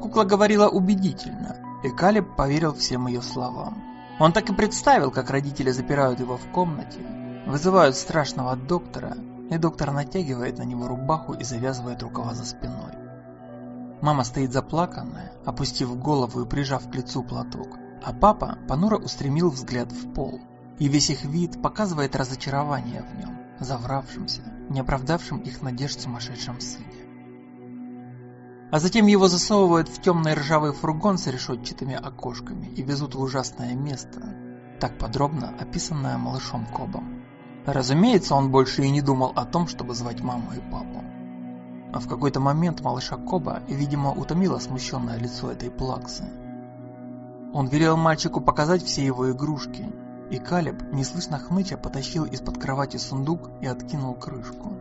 A: Кукла говорила убедительно, и Калиб поверил всем ее словам. Он так и представил, как родители запирают его в комнате, вызывают страшного доктора, и доктор натягивает на него рубаху и завязывает рукава за спиной. Мама стоит заплаканная, опустив голову и прижав к лицу платок, а папа понуро устремил взгляд в пол, и весь их вид показывает разочарование в нем, завравшимся, не оправдавшим их надежд сумасшедшем сыне. А затем его засовывают в темный ржавый фургон с решетчатыми окошками и везут в ужасное место, так подробно описанное малышом Кобом. Разумеется, он больше и не думал о том, чтобы звать маму и папу. А в какой-то момент малыша Коба, видимо, утомило смущенное лицо этой плаксы. Он велел мальчику показать все его игрушки, и Калеб, неслышно хныча, потащил из-под кровати сундук и откинул крышку.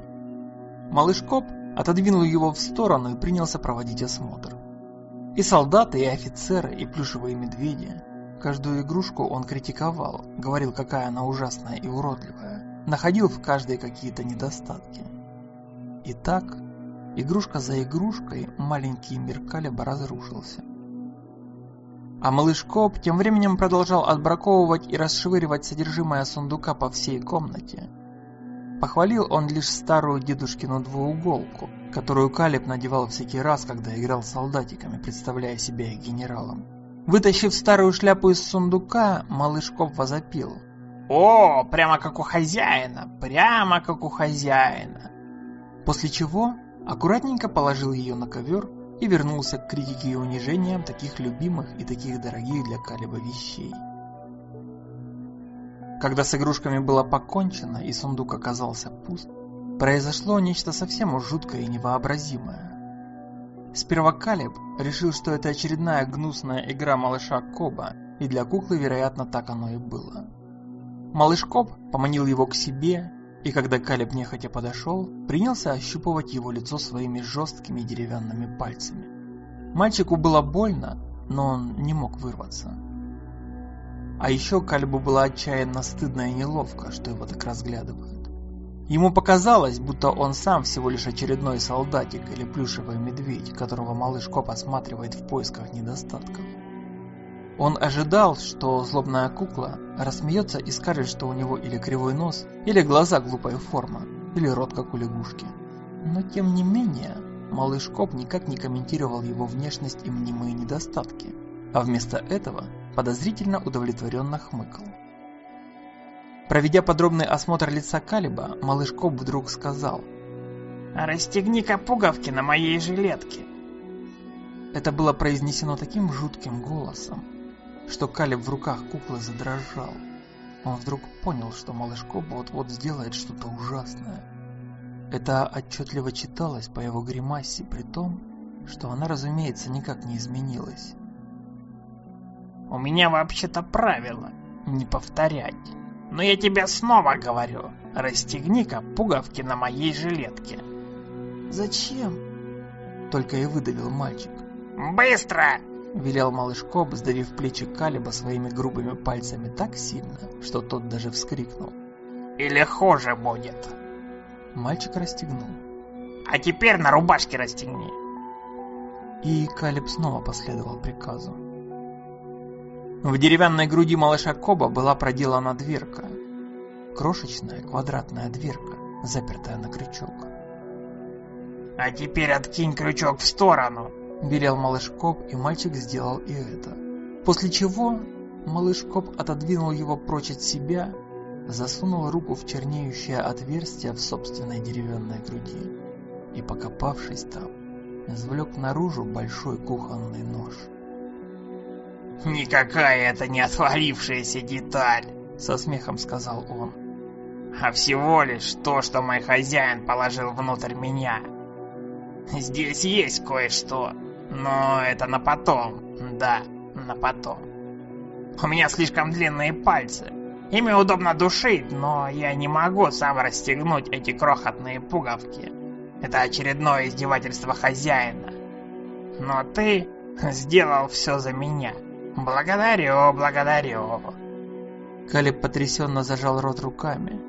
A: Малыш Коб отодвинул его в сторону и принялся проводить осмотр. И солдаты, и офицеры, и плюшевые медведи. Каждую игрушку он критиковал, говорил, какая она ужасная и уродливая, находил в каждой какие-то недостатки. И так, игрушка за игрушкой, маленький мир Калеба разрушился. А малыш Коп тем временем продолжал отбраковывать и расшвыривать содержимое сундука по всей комнате. Похвалил он лишь старую дедушкину двууголку, которую Калиб надевал всякий раз, когда играл солдатиками, представляя себя генералом. Вытащив старую шляпу из сундука, малыш Коп возопил.
C: «О, прямо как у хозяина, прямо как у хозяина!»
A: После чего аккуратненько положил ее на ковер и вернулся к критике и унижениям таких любимых и таких дорогих для Калиба вещей. Когда с игрушками было покончено и сундук оказался пуст, произошло нечто совсем уж жуткое и невообразимое. Сперва Калиб решил, что это очередная гнусная игра малыша Коба, и для куклы, вероятно, так оно и было. Малыш Коб поманил его к себе, и когда Калиб нехотя подошел, принялся ощупывать его лицо своими жесткими деревянными пальцами. Мальчику было больно, но он не мог вырваться. А еще Калибу было отчаянно стыдно и неловко, что его так разглядывают. Ему показалось, будто он сам всего лишь очередной солдатик или плюшевый медведь, которого малыш Коп осматривает в поисках недостатков. Он ожидал, что злобная кукла рассмеется и скажет, что у него или кривой нос, или глаза глупая форма, или рот как у лягушки. Но тем не менее, малыш Коп никак не комментировал его внешность и мнимые недостатки, а вместо этого подозрительно удовлетворенно хмыкал. Проведя подробный осмотр лица Калиба, малыш Коп вдруг сказал
C: «Расстегни-ка пуговки на моей жилетке».
A: Это было произнесено таким жутким голосом, что Калиб в руках куклы задрожал. Он вдруг понял, что малыш Коба вот-вот сделает что-то ужасное. Это отчетливо читалось по его гримасе, при том, что она, разумеется, никак не изменилась.
C: «У меня вообще-то правило не повторять. Но я тебе снова говорю, расстегни-ка пуговки на моей жилетке».
A: «Зачем?» Только и выдавил мальчик.
C: «Быстро!»
A: Велел малыш Коб, сдавив плечи Калиба своими грубыми пальцами так сильно, что тот даже вскрикнул.
C: «Или хуже будет!»
A: Мальчик расстегнул.
C: «А теперь на рубашке расстегни!»
A: И Калиб снова последовал приказу. В деревянной груди малыша Коба была проделана дверка. Крошечная квадратная дверка, запертая на крючок.
C: «А теперь откинь крючок в сторону!»
A: Велел малыш Коп, и мальчик сделал и это. После чего малыш Коп отодвинул его прочь от себя, засунул руку в чернеющее отверстие в собственной деревянной груди и, покопавшись там, извлек наружу большой кухонный нож.
C: «Никакая это не отвалившаяся деталь!» — со смехом сказал он. «А всего лишь то, что мой хозяин положил внутрь меня. Здесь есть кое-что, но это на потом. Да, на потом. У меня слишком длинные пальцы. Ими удобно душить, но я не могу сам расстегнуть эти крохотные пуговки. Это очередное издевательство хозяина. Но ты сделал все за меня. Благодарю, благодарю.
A: Калиб потрясенно зажал рот руками.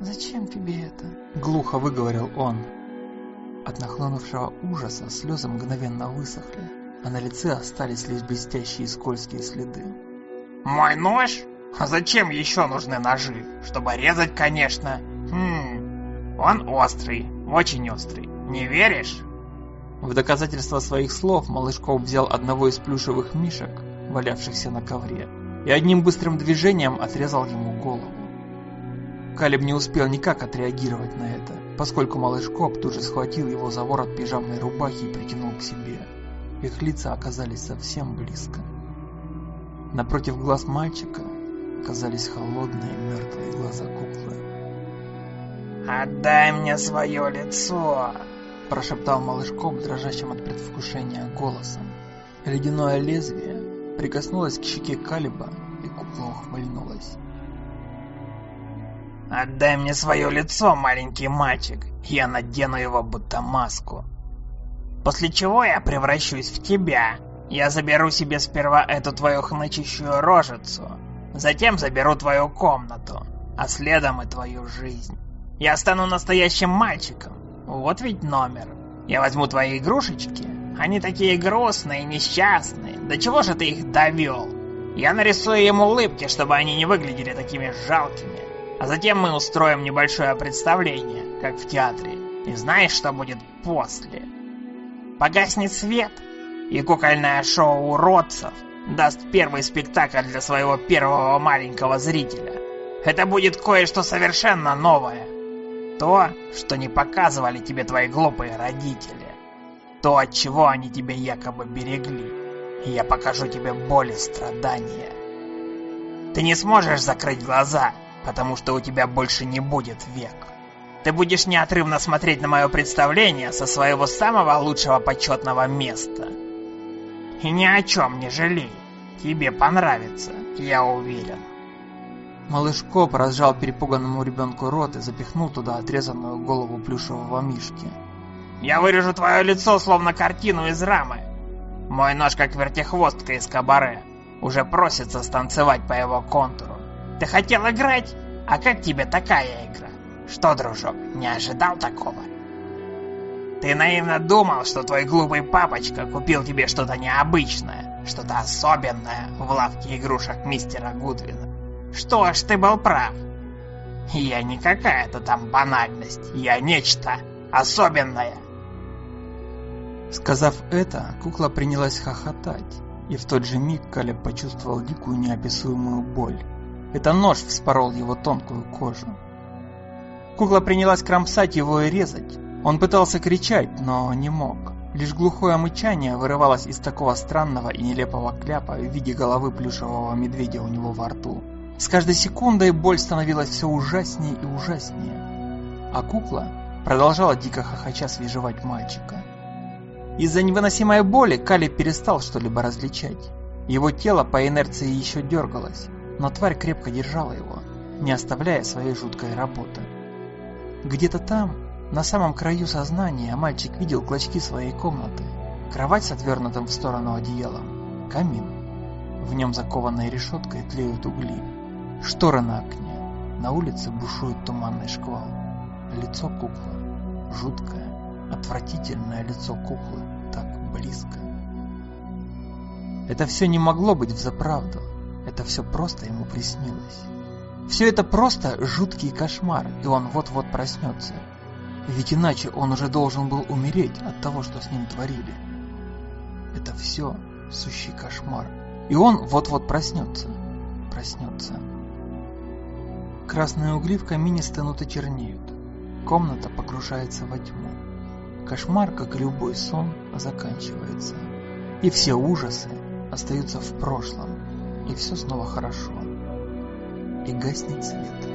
A: «Зачем тебе это?» — глухо выговорил он. От нахлынувшего ужаса слезы мгновенно высохли, а на лице остались лишь блестящие скользкие следы.
C: «Мой нож? А зачем еще нужны ножи? Чтобы резать, конечно. Хм, он острый, очень острый. Не веришь?»
A: В доказательство своих слов Малышков взял одного из плюшевых мишек, валявшихся на ковре, и одним быстрым движением отрезал ему голову. Калиб не успел никак отреагировать на это, поскольку малыш Коп тут же схватил его за ворот пижамной рубахи и притянул к себе. Их лица оказались совсем близко. Напротив глаз мальчика оказались холодные мертвые глаза куклы.
C: «Отдай мне свое лицо!»
A: прошептал малыш Коп дрожащим от предвкушения голосом. Ледяное лезвие прикоснулось к щеке Калиба, и кукла ухмыльнулась.
C: «Отдай мне свое лицо, маленький мальчик, я надену его будто маску. После чего я превращусь в тебя. Я заберу себе сперва эту твою хнычущую рожицу, затем заберу твою комнату, а следом и твою жизнь. Я стану настоящим мальчиком. Вот ведь номер. Я возьму твои игрушечки. Они такие грустные, несчастные. До чего же ты их довел? Я нарисую им улыбки, чтобы они не выглядели такими жалкими. А затем мы устроим небольшое представление, как в театре. И знаешь, что будет после? Погаснет свет, и кукольное шоу уродцев даст первый спектакль для своего первого маленького зрителя. Это будет кое-что совершенно новое. То, что не показывали тебе твои глупые родители. То, от чего они тебя якобы берегли. И я покажу тебе боль и страдания. Ты не сможешь закрыть глаза, потому что у тебя больше не будет век. Ты будешь неотрывно смотреть на мое представление со своего самого лучшего почетного места. И ни о чем не жалей. Тебе понравится, я уверен.
A: Малыш Коп разжал перепуганному ребенку рот и запихнул туда отрезанную голову плюшевого мишки.
C: «Я вырежу твое лицо, словно картину из рамы. Мой нож, как вертихвостка из кабаре, уже просится станцевать по его контуру. Ты хотел играть? А как тебе такая игра? Что, дружок, не ожидал такого? Ты наивно думал, что твой глупый папочка купил тебе что-то необычное, что-то особенное в лавке игрушек мистера Гудвина. Что ж, ты был прав. Я не какая-то там банальность, я нечто особенное.
A: Сказав это, кукла принялась хохотать, и в тот же миг Калеб почувствовал дикую неописуемую боль. Это нож вспорол его тонкую кожу. Кукла принялась кромсать его и резать. Он пытался кричать, но не мог. Лишь глухое мычание вырывалось из такого странного и нелепого кляпа в виде головы плюшевого медведя у него во рту. С каждой секундой боль становилась все ужаснее и ужаснее. А кукла продолжала дико хохоча свежевать мальчика. Из-за невыносимой боли Кали перестал что-либо различать. Его тело по инерции еще дергалось но тварь крепко держала его, не оставляя своей жуткой работы. Где-то там, на самом краю сознания, мальчик видел клочки своей комнаты, кровать с отвернутым в сторону одеялом, камин. В нем закованной решеткой тлеют угли, шторы на окне, на улице бушует туманный шквал. Лицо куклы, жуткое, отвратительное лицо куклы, так близко. Это все не могло быть взаправду. Это все просто ему приснилось. Все это просто жуткий кошмар, и он вот-вот проснется. Ведь иначе он уже должен был умереть от того, что с ним творили. Это все сущий кошмар. И он вот-вот проснется. Проснется. Красные угли в камине стынут и чернеют. Комната погружается во тьму. Кошмар, как любой сон, заканчивается. И все ужасы остаются в прошлом и все снова хорошо. И гаснет свет.